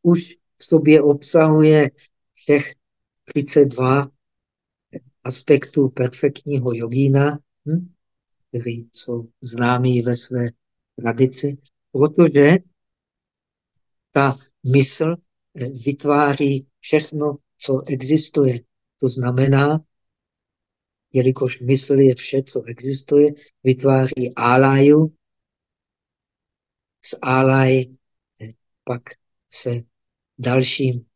už v sobě obsahuje všech 32 aspektů perfektního jogína, hm, který jsou známí ve své tradici, protože ta mysl eh, vytváří všechno, co existuje. To znamená, jelikož mysl je vše, co existuje, vytváří áláju, z álaj pak se dalším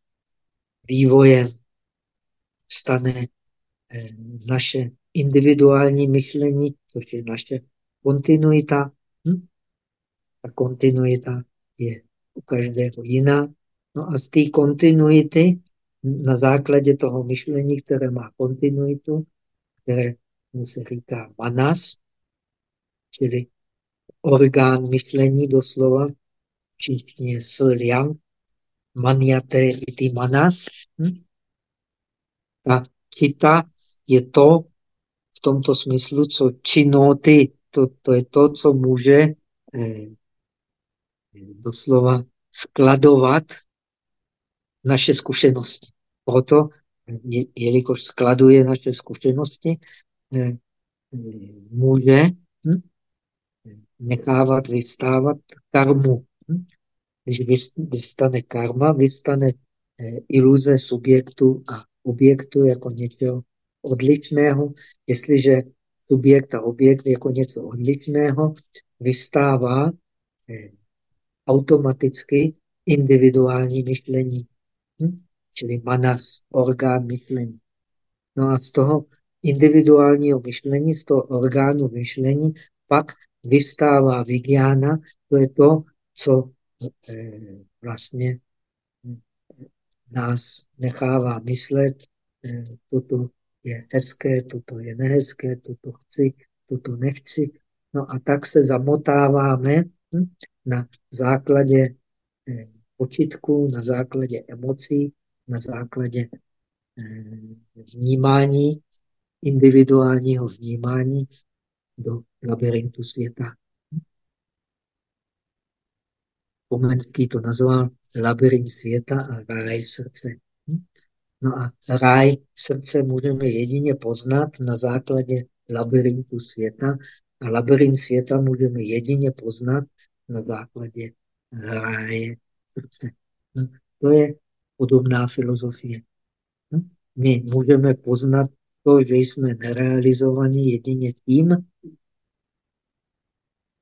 vývojem stane Eh, naše individuální myšlení, což je naše kontinuita. Hm? Ta kontinuita je u každého jiná. No a z té kontinuity, na základě toho myšlení, které má kontinuitu, které mu se říká manas, čili orgán myšlení doslova, v čínštině liang, maniate iti manas. Hm? Ta čita je to v tomto smyslu, co činoty, to, to je to, co může eh, doslova skladovat naše zkušenosti. Proto, jelikož skladuje naše zkušenosti, eh, může hm, nechávat vyvstávat karmu. Hm? Když vystane karma, vystane eh, iluze subjektu a objektu jako něčeho odlišného. Jestliže subjekt a objekt jako něco odlišného vystává eh, automaticky individuální myšlení, hm? Čili manas, orgán myšlení. No a z toho individuálního myšlení, z toho orgánu myšlení, pak vystává vigiana, to je to, co eh, vlastně hm, nás nechává myslet, eh, toto je hezké, toto je nehezké, toto chci, toto nechci. No a tak se zamotáváme hm, na základě eh, počitku, na základě emocí, na základě eh, vnímání, individuálního vnímání do labirintu světa. Komenský to nazval labirint světa a ráj srdce. No a ráj srdce můžeme jedině poznat na základě labirintu světa a labirint světa můžeme jedině poznat na základě ráje srdce. No, to je podobná filozofie. Hm? My můžeme poznat to, že jsme nerealizovaní jedině tím,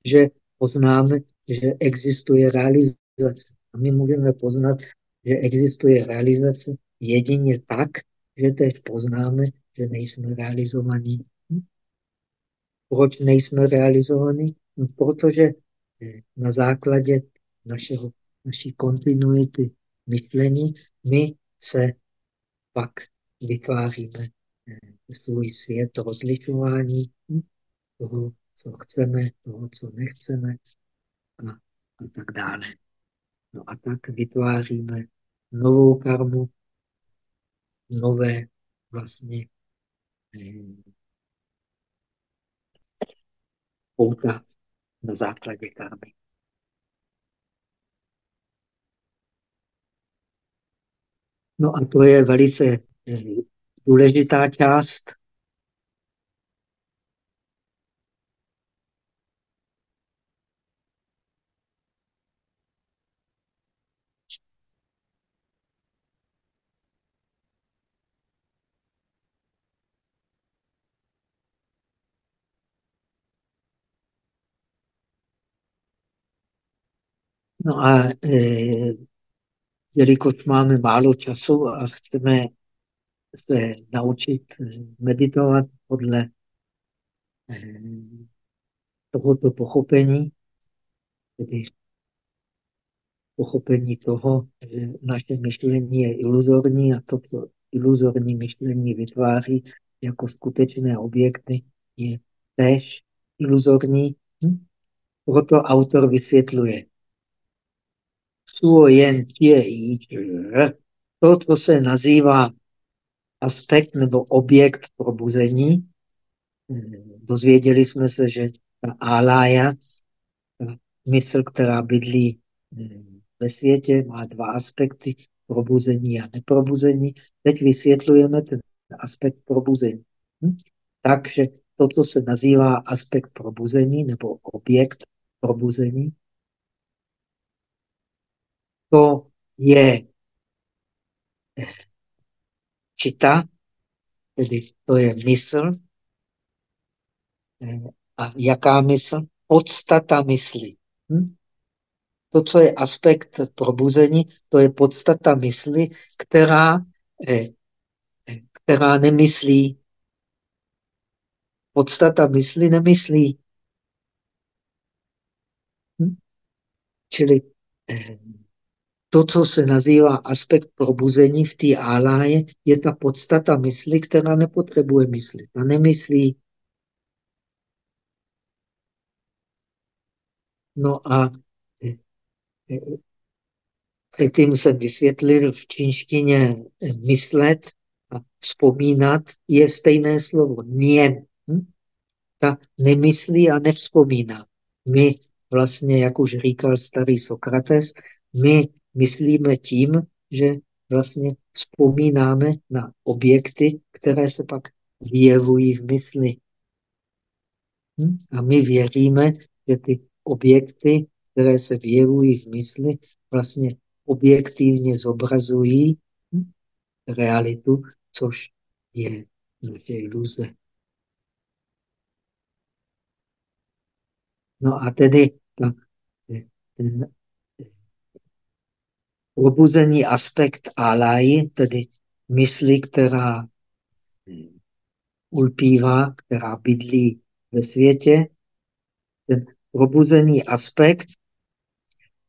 že poznáme, že existuje realizace. A my můžeme poznat, že existuje realizace jedině tak, že teď poznáme, že nejsme realizovaní. Hm? Proč nejsme realizovaní? No, protože eh, na základě našeho, naší kontinuity myšlení my se pak vytváříme eh, svůj svět rozlišování toho, co chceme, toho, co nechceme a, a tak dále. No a tak vytváříme novou karmu, nové vlastně eh, pouta na základě karmy. No a to je velice eh, důležitá část. No a e, jelikož máme málo času a chceme se naučit meditovat podle e, tohoto pochopení, tedy pochopení toho, že naše myšlení je iluzorní a toto iluzorní myšlení vytváří jako skutečné objekty, je též iluzorní. Hm? Proto autor vysvětluje. Jen to, co se nazývá aspekt nebo objekt probuzení, dozvěděli jsme se, že ta alája, mysl, která bydlí hm, ve světě, má dva aspekty, probuzení a neprobuzení. Teď vysvětlujeme ten aspekt probuzení. Hm? Takže toto se nazývá aspekt probuzení nebo objekt probuzení. To je eh, čita, tedy to je mysl. Eh, a jaká mysl? Podstata mysli. Hm? To, co je aspekt probuzení, to je podstata mysli, která, eh, která nemyslí. Podstata mysli nemyslí. Hm? Čili eh, to, co se nazývá aspekt probuzení v té áláje, je ta podstata mysli, která nepotřebuje myslit. A nemyslí. No a Předtím jsem vysvětlil v čínštině myslet a vzpomínat je stejné slovo. Nien. Hm? Ta nemyslí a nevzpomíná. My vlastně, jak už říkal starý Sokrates, my myslíme tím, že vlastně vzpomínáme na objekty, které se pak vyjevují v mysli. Hm? A my věříme, že ty objekty které se vyjevují v mysli, vlastně objektivně zobrazují hm, realitu, což je naše iluze. No a tedy ta, ten probuzený aspekt alai, tedy mysli, která ulpívá, která bydlí ve světě, ten probuzený aspekt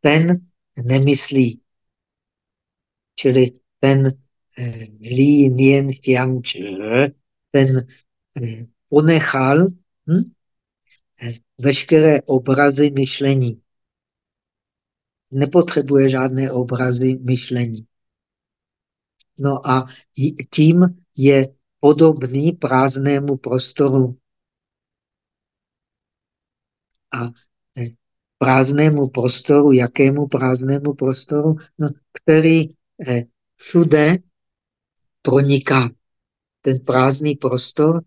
ten nemyslí. Čili ten eh, Li Nian Xiang ten eh, ponechal hm, eh, veškeré obrazy myšlení. Nepotřebuje žádné obrazy myšlení. No a tím je podobný prázdnému prostoru. A prázdnému prostoru. Jakému prázdnému prostoru? No, který eh, všude proniká. Ten prázdný prostor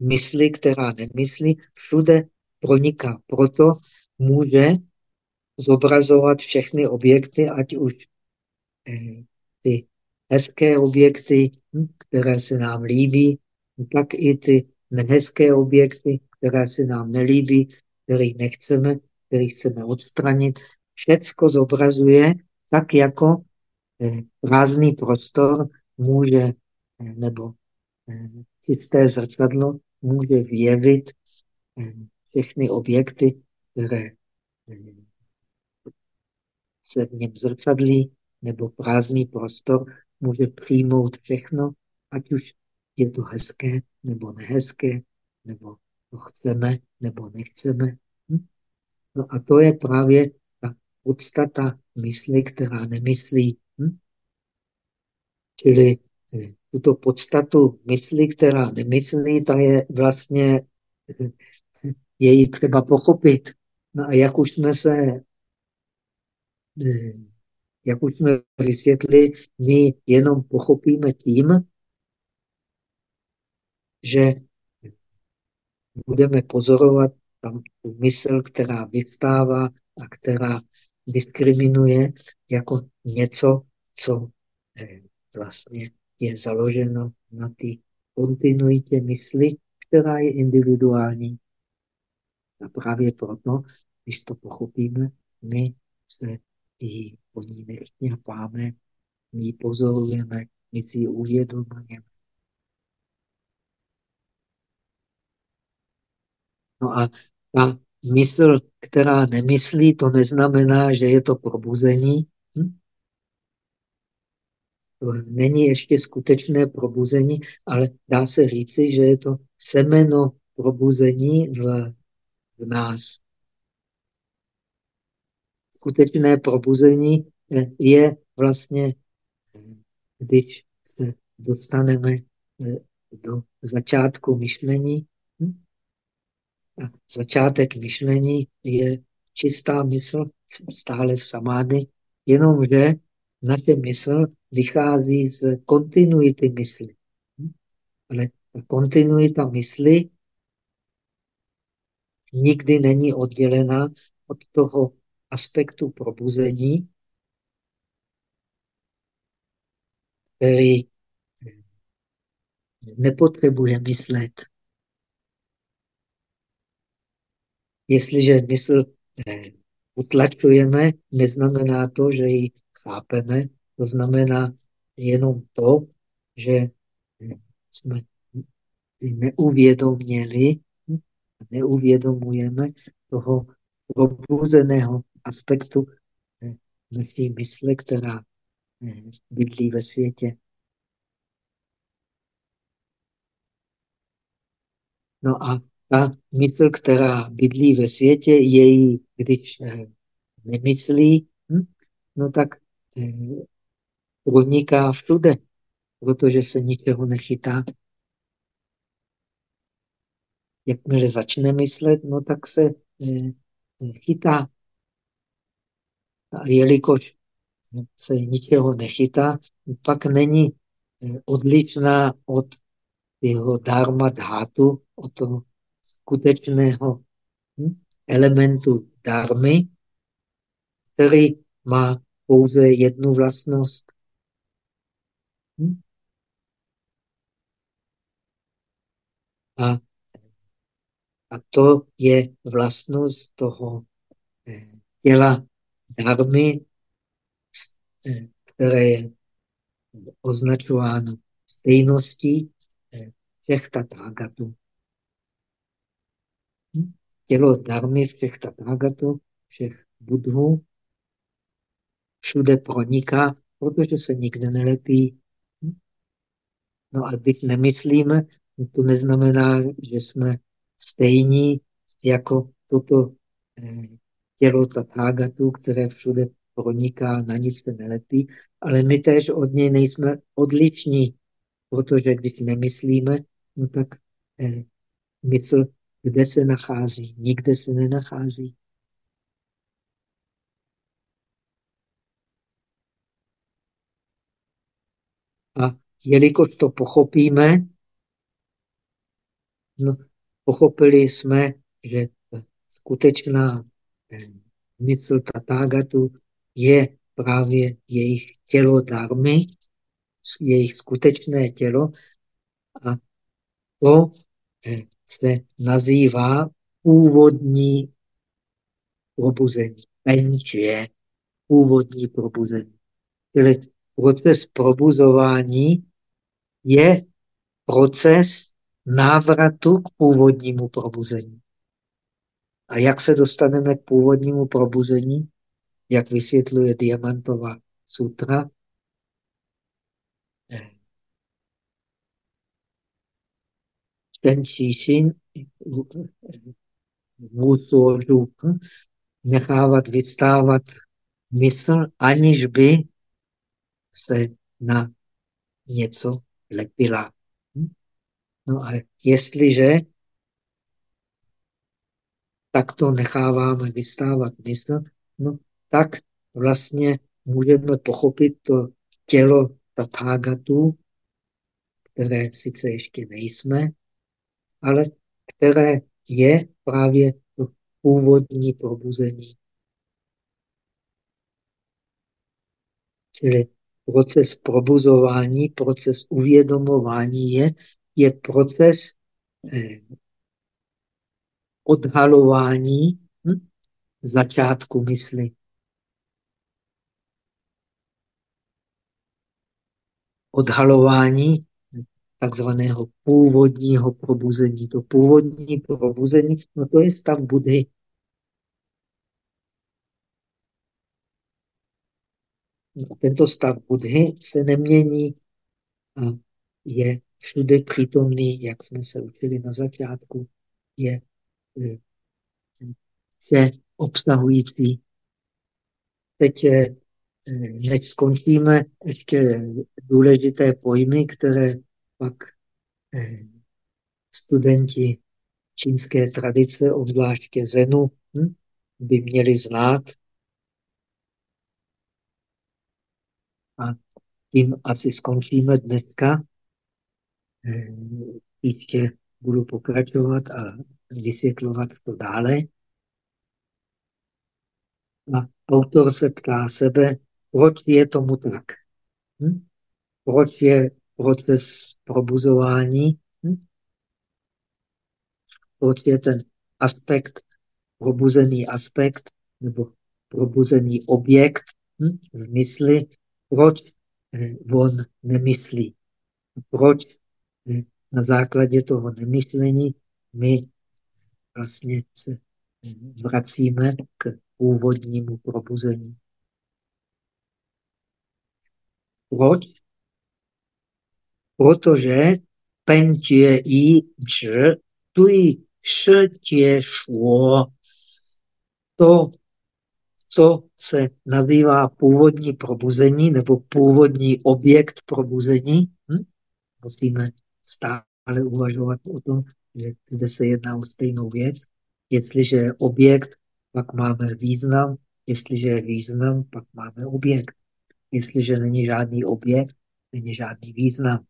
mysli, která nemyslí, všude proniká. Proto může zobrazovat všechny objekty, ať už eh, ty hezké objekty, hm, které se nám líbí, tak i ty nehezké objekty, které se nám nelíbí, které nechceme, který chceme odstranit, všecko zobrazuje tak, jako eh, prázdný prostor může, eh, nebo čisté zrcadlo může vyjevit všechny objekty, které se v něm zrcadlí, nebo prázdný prostor může přijmout všechno, ať už je to hezké nebo nehezké, nebo to chceme nebo nechceme. Hm? No a to je právě ta podstata mysli, která nemyslí. Hm? Čili eh, tuto podstatu mysli, která nemyslí, ta je vlastně, eh, její třeba pochopit. No a jak už jsme se, eh, jak už jsme vysvětli, my jenom pochopíme tím, že budeme pozorovat tam tu mysl, která vystává a která diskriminuje jako něco, co eh, vlastně je založeno na té kontinuitě mysli, která je individuální. A právě proto, když to pochopíme, my se i po ní nechtěpáme, my ji pozorujeme, my si ji uvědomujeme. No a ta mysl, která nemyslí, to neznamená, že je to probuzení. Hm? Není ještě skutečné probuzení, ale dá se říci, že je to semeno probuzení v, v nás. Skutečné probuzení eh, je vlastně, eh, když se dostaneme eh, do začátku myšlení, hm? začátek myšlení je čistá mysl, stále v samády, jenomže naše mysl vychází z kontinuity mysli. Ale ta kontinuita mysli nikdy není oddělena od toho aspektu probuzení, který nepotřebuje myslet. Jestliže mysl eh, utlačujeme, neznamená to, že ji chápeme. To znamená jenom to, že jsme neuvědoměli, neuvědomujeme toho probuzeného aspektu eh, naší mysle, která bydlí ve světě. No a ta mysl, která bydlí ve světě, její, když eh, nemyslí, hm, no tak eh, proniká všude, protože se ničeho nechytá. Jakmile začne myslet, no tak se eh, chytá. A jelikož se ničeho nechytá, pak není odlišná od jeho dharma dhátu, od toho skutečného hm, elementu darmy, který má pouze jednu vlastnost. Hm? A, a to je vlastnost toho eh, těla darmy, eh, které je označováno stejností eh, všech tatágatů tělo darmy všech tatágatů, všech budhů, všude proniká, protože se nikde nelepí. No a když nemyslíme, to neznamená, že jsme stejní jako toto eh, tělo tatágatů, které všude proniká, na nic se nelepí, ale my též od něj nejsme odlišní, protože když nemyslíme, no tak eh, mysl kde se nachází? Nikde se nenachází. A jelikož to pochopíme, no, pochopili jsme, že skutečná mysl Tatágatu je právě jejich tělo darmy, jejich skutečné tělo a to eh, se nazývá původní probuzení. Penčuje původní probuzení. Čili proces probuzování je proces návratu k původnímu probuzení. A jak se dostaneme k původnímu probuzení? Jak vysvětluje Diamantová sutra? ten číšin vůsožu nechávat vyvstávat mysl, aniž by se na něco lepila. No a jestliže takto necháváme vystávat mysl, no tak vlastně můžeme pochopit to tělo tathagatu, které sice ještě nejsme, ale které je právě to původní probuzení. Čili proces probuzování, proces uvědomování je, je proces eh, odhalování hm, začátku mysli. Odhalování takzvaného původního probuzení. To původní probuzení, no to je stav Budhy. No, tento stav Budhy se nemění a je všude přítomný, jak jsme se učili na začátku, je vše obsahující. Teď, eh, než skončíme, ještě důležité pojmy, které pak eh, studenti čínské tradice, obzvláště Zenu, hm, by měli znát. A tím asi skončíme dneska. Eh, ještě budu pokračovat a vysvětlovat to dále. A autor se ptá sebe, proč je tomu tak? Hm? Proč je proces probuzování? Hm? Proč je ten aspekt, probuzený aspekt nebo probuzený objekt hm? v mysli, proč eh, on nemyslí? Proč eh, na základě toho nemyšlení my vlastně se vracíme k původnímu probuzení. Proč? Protože penčie i dž tui štěšo to, co se nazývá původní probuzení nebo původní objekt probuzení, hm? musíme stále uvažovat o tom, že zde se jedná o stejnou věc. Jestliže je objekt, pak máme význam. Jestliže je význam, pak máme objekt. Jestliže není žádný objekt, není žádný význam.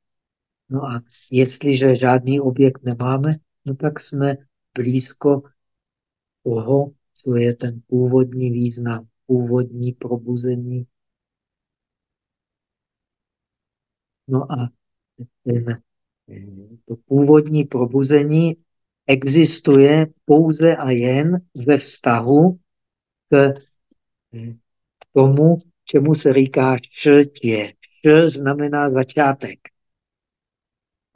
No a jestliže žádný objekt nemáme, no tak jsme blízko toho, co je ten původní význam, původní probuzení. No a ten to původní probuzení existuje pouze a jen ve vztahu k, tomu, čemu se říká šrtě. Š znamená začátek.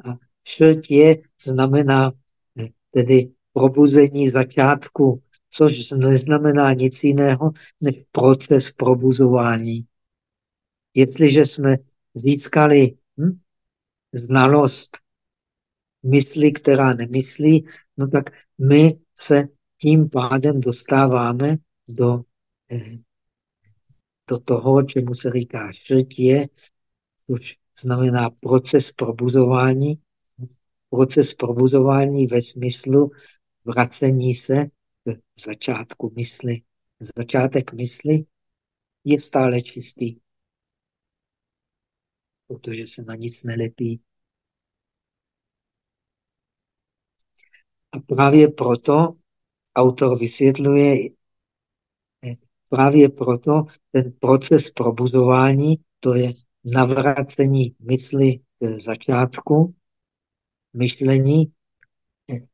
A šrtě znamená tedy probuzení začátku, což neznamená nic jiného než proces probuzování. Jestliže jsme získali hm, znalost mysli, která nemyslí, no tak my se tím pádem dostáváme do, eh, do toho, čemu se říká šrtě, což znamená proces probuzování. Proces probuzování ve smyslu vracení se k začátku mysli. Začátek mysli je stále čistý protože se na nic nelepí. A právě proto autor vysvětluje, právě proto ten proces probuzování, to je navracení mysli k začátku, myšlení,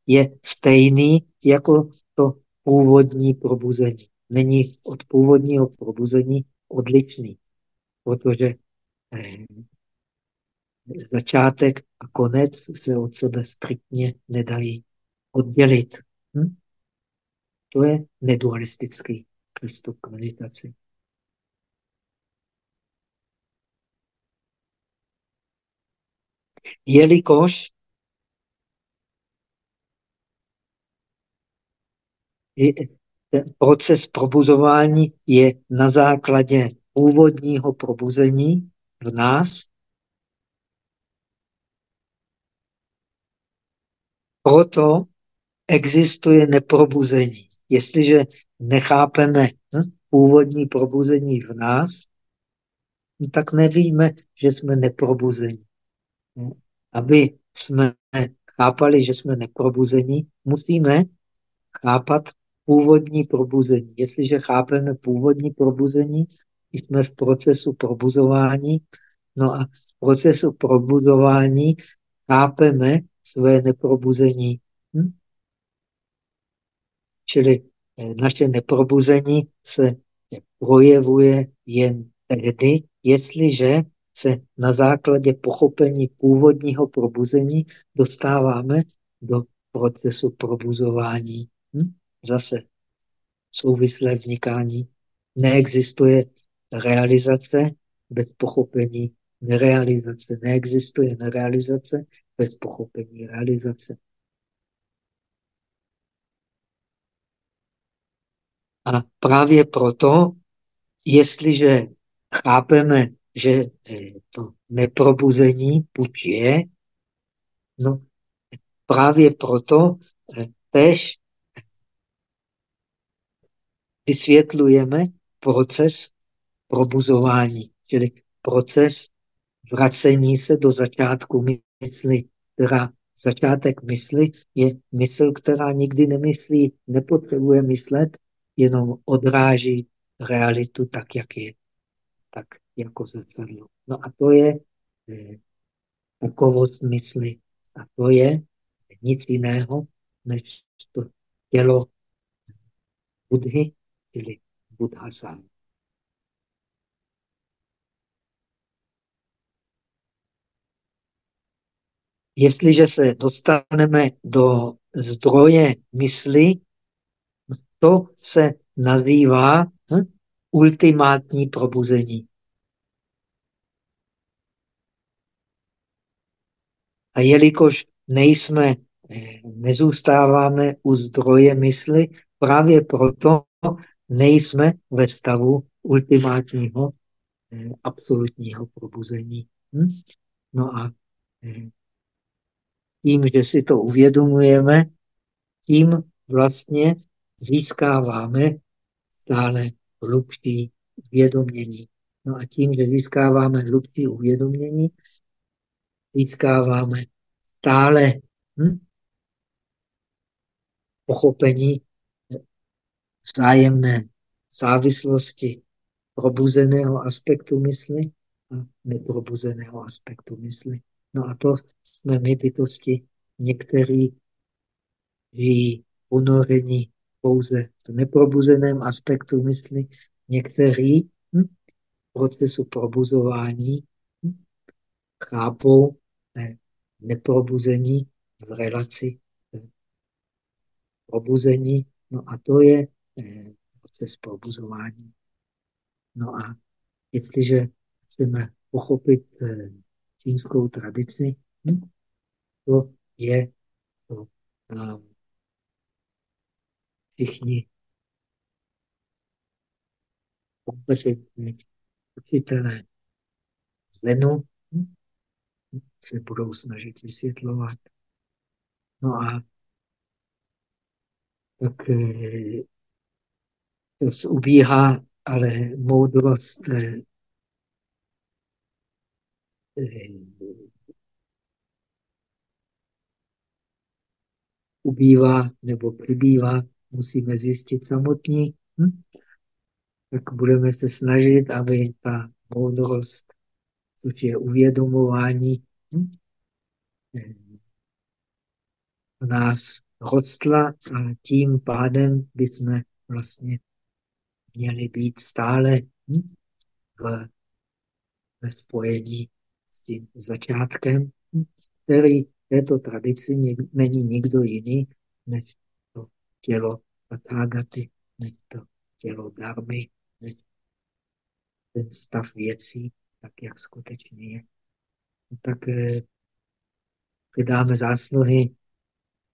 je stejný jako to původní probuzení. Není od původního probuzení odlišný, protože eh, začátek a konec se od sebe striktně nedají oddělit. Hm? To je nedualistický přístup k meditaci. Jelikož ten proces probuzování je na základě původního probuzení v nás, Proto existuje neprobuzení. Jestliže nechápeme hm, původní probuzení v nás, no tak nevíme, že jsme neprobuzení. Aby jsme chápali, že jsme neprobuzení, musíme chápat původní probuzení. Jestliže chápeme původní probuzení, jsme v procesu probuzování, no a v procesu probuzování chápeme své neprobuzení. Hm? Čili eh, naše neprobuzení se projevuje jen tehdy, jestliže se na základě pochopení původního probuzení dostáváme do procesu probuzování. Hm? Zase souvislé vznikání. Neexistuje realizace bez pochopení nerealizace. Neexistuje nerealizace bez pochopení realizace. A právě proto, jestliže chápeme, že eh, to neprobuzení buď je, no právě proto eh, tež vysvětlujeme proces probuzování, čili proces vracení se do začátku mysli, která začátek mysli je mysl, která nikdy nemyslí, nepotřebuje myslet, jenom odráží realitu tak, jak je, tak jako zrcadlo. No a to je eh, takovost mysli. A to je nic jiného, než to tělo Budhy, čili Buddha sám. Jestliže se dostaneme do zdroje mysli, to se nazývá hm, ultimátní probuzení. A jelikož nejsme, eh, nezůstáváme u zdroje mysli, právě proto nejsme ve stavu ultimátního eh, absolutního probuzení. Hm? No a eh, tím, že si to uvědomujeme, tím vlastně získáváme stále hlubší uvědomění. No a tím, že získáváme hlubší uvědomění, získáváme stále hm, pochopení vzájemné závislosti probuzeného aspektu mysli a neprobuzeného aspektu mysli. No a to jsme my bytosti, někteří žijí unorení pouze v neprobuzeném aspektu mysli, někteří hm, procesu probuzování hm, chápou ne, neprobuzení v relaci probuzení. No a to je eh, proces probuzování. No a jestliže chceme pochopit eh, čínskou tradici, hm, to je to nám všichni kompetentní učitelé Zenu hm, se budou snažit vysvětlovat. No a tak eh, čas ubíhá, ale moudrost eh, ubývá nebo přibývá, musíme zjistit samotní. Hm? Tak budeme se snažit, aby ta moudrost, což je uvědomování, hm? v nás rostla a tím pádem bychom vlastně měli být stále hm? v, ve spojení tím začátkem, který této tradici není nikdo jiný než to tělo Tathagaty, než to tělo darmy, než ten stav věcí, tak jak skutečně je. No tak eh, vydáme zásluhy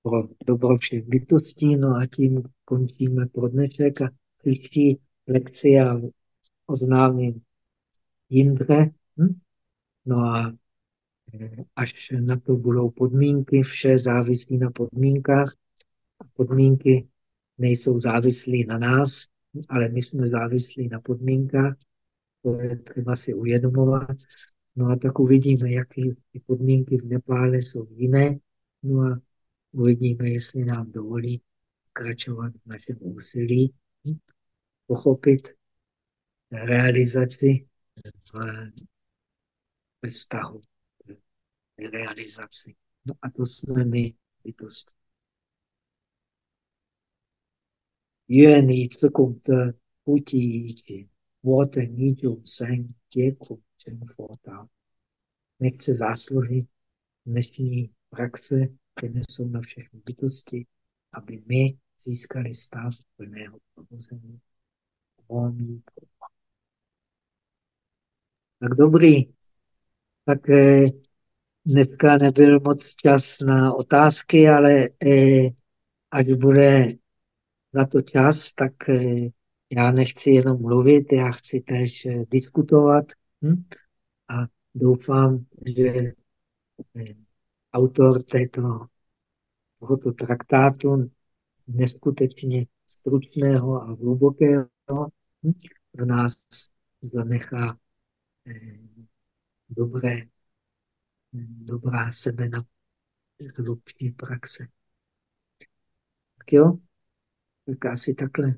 pro dobro všech bytostí. No a tím končíme pro dnešek a příští lekci já oznámím Jindře. Hm? No a eh, až na to budou podmínky, vše závislí na podmínkách. Podmínky nejsou závislí na nás, ale my jsme závislí na podmínkách. To je třeba si uvědomovat. No a tak uvidíme, jaké ty podmínky v Nepále jsou jiné. No a uvidíme, jestli nám dovolí pokračovat v našem úsilí, pochopit realizaci ve vztahu realizaci. No a to jsme my bytosti. 愿你自供的不计一切，我等一众生皆苦成佛道。Nechce zásluhy dnešní praxe přenesou na všechny bytosti, aby my získali stav plného probuzení. Tak dobrý. Tak dneska nebyl moc čas na otázky, ale eh, ať bude na to čas, tak eh, já nechci jenom mluvit, já chci též eh, diskutovat hm? a doufám, že autor této, tohoto traktátu neskutečně stručného a hlubokého hm? v nás zanechá dobré, dobrá semena hlubší praxe. Tak jo? Tak asi takhle.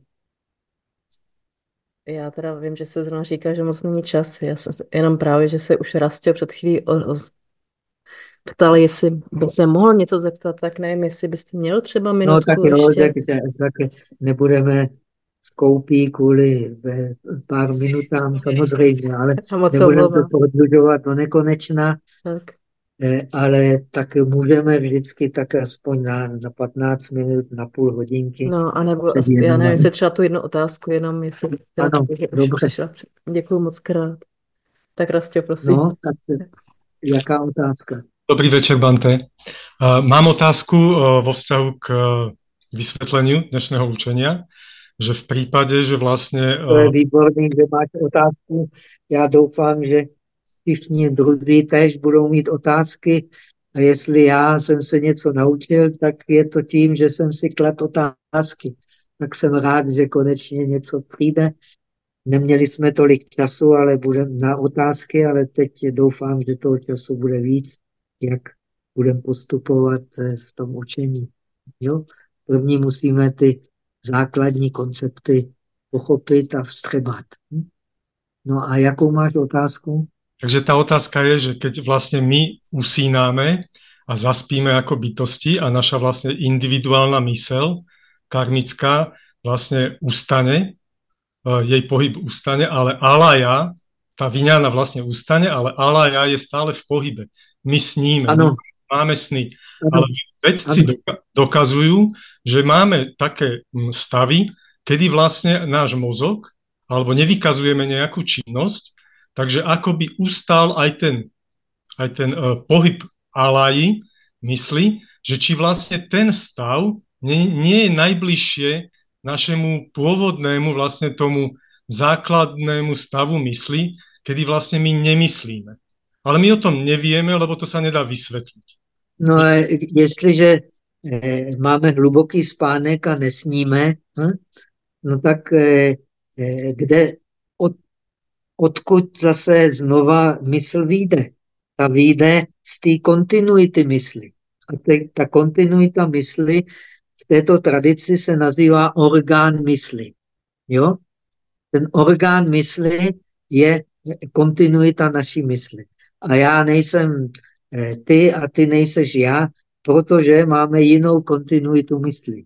Já teda vím, že se zrovna říká, že moc není čas. Já jsem jenom právě, že se už Rastě před chvílí o, o, ptal, jestli by se mohl něco zeptat, tak nevím, jestli byste měl třeba minutku No tak jo, ještě. tak, tak nebudeme skoupí kvůli ve pár minutám samozřejmě, ale nebudeme to prodlužovat do nekonečna, Tak. eh, ale tak můžeme vždycky tak aspoň na, na 15 minut, na půl hodinky No, anebo se aspoň, já nevím, jestli třeba tu jednu otázku, jenom jestli Ano, že už dobře. přišla. Děkuji moc krát. Tak Rastě, prosím. No, tak jaká otázka? Dobrý večer, Bante. Uh, Mám otázku uh, vo vzťahu k uh, vysvetleniu dnešného učenia, že v prípade, že vlastne... To je uh, výborný, že máš otázku. Já doufám, že všichni druzí též budou mít otázky. A jestli já jsem se něco naučil, tak je to tím, že jsem si klad otázky. Tak jsem rád, že konečně něco přijde. Neměli jsme tolik času ale budem na otázky, ale teď doufám, že toho času bude víc, jak budeme postupovat eh, v tom učení. Jo? První musíme ty základní koncepty pochopit a vstřebat. No a jakou máš otázku? Takže tá otázka je, že keď vlastne my usínáme a zaspíme ako bytosti a naša vlastne individuálna mysel, karmická, vlastne ustane, uh, jej pohyb ustane, ale alaya, tá vyňána vlastne ustane, ale alaya je stále v pohybe. My sníme, Ano, máme sny. ano, Ale vedci dokazujú, že máme také mm, stavy, kedy vlastne náš mozog, alebo nevykazujeme nejakú činnosť, takže akoby ustal aj ten, aj ten uh, pohyb alaji mysli, že či vlastne ten stav nie, nie je najbližšie našemu pôvodnému vlastne tomu základnému stavu mysli, kedy vlastne my nemyslíme. Ale my o tom nevieme, lebo to sa nedá vysvetliť. No a jestliže eh, máme hluboký spánek a nesníme, hm? no tak eh, eh, kde, od, odkud zase znova mysl vyjde? Ta vyjde z té kontinuity mysli. A te, ta kontinuita mysli v této tradici se nazývá orgán mysli. Jo? Ten orgán mysli je kontinuita naší mysli. A já nejsem ty a ty nejseš já, protože máme jinou kontinuitu mysli.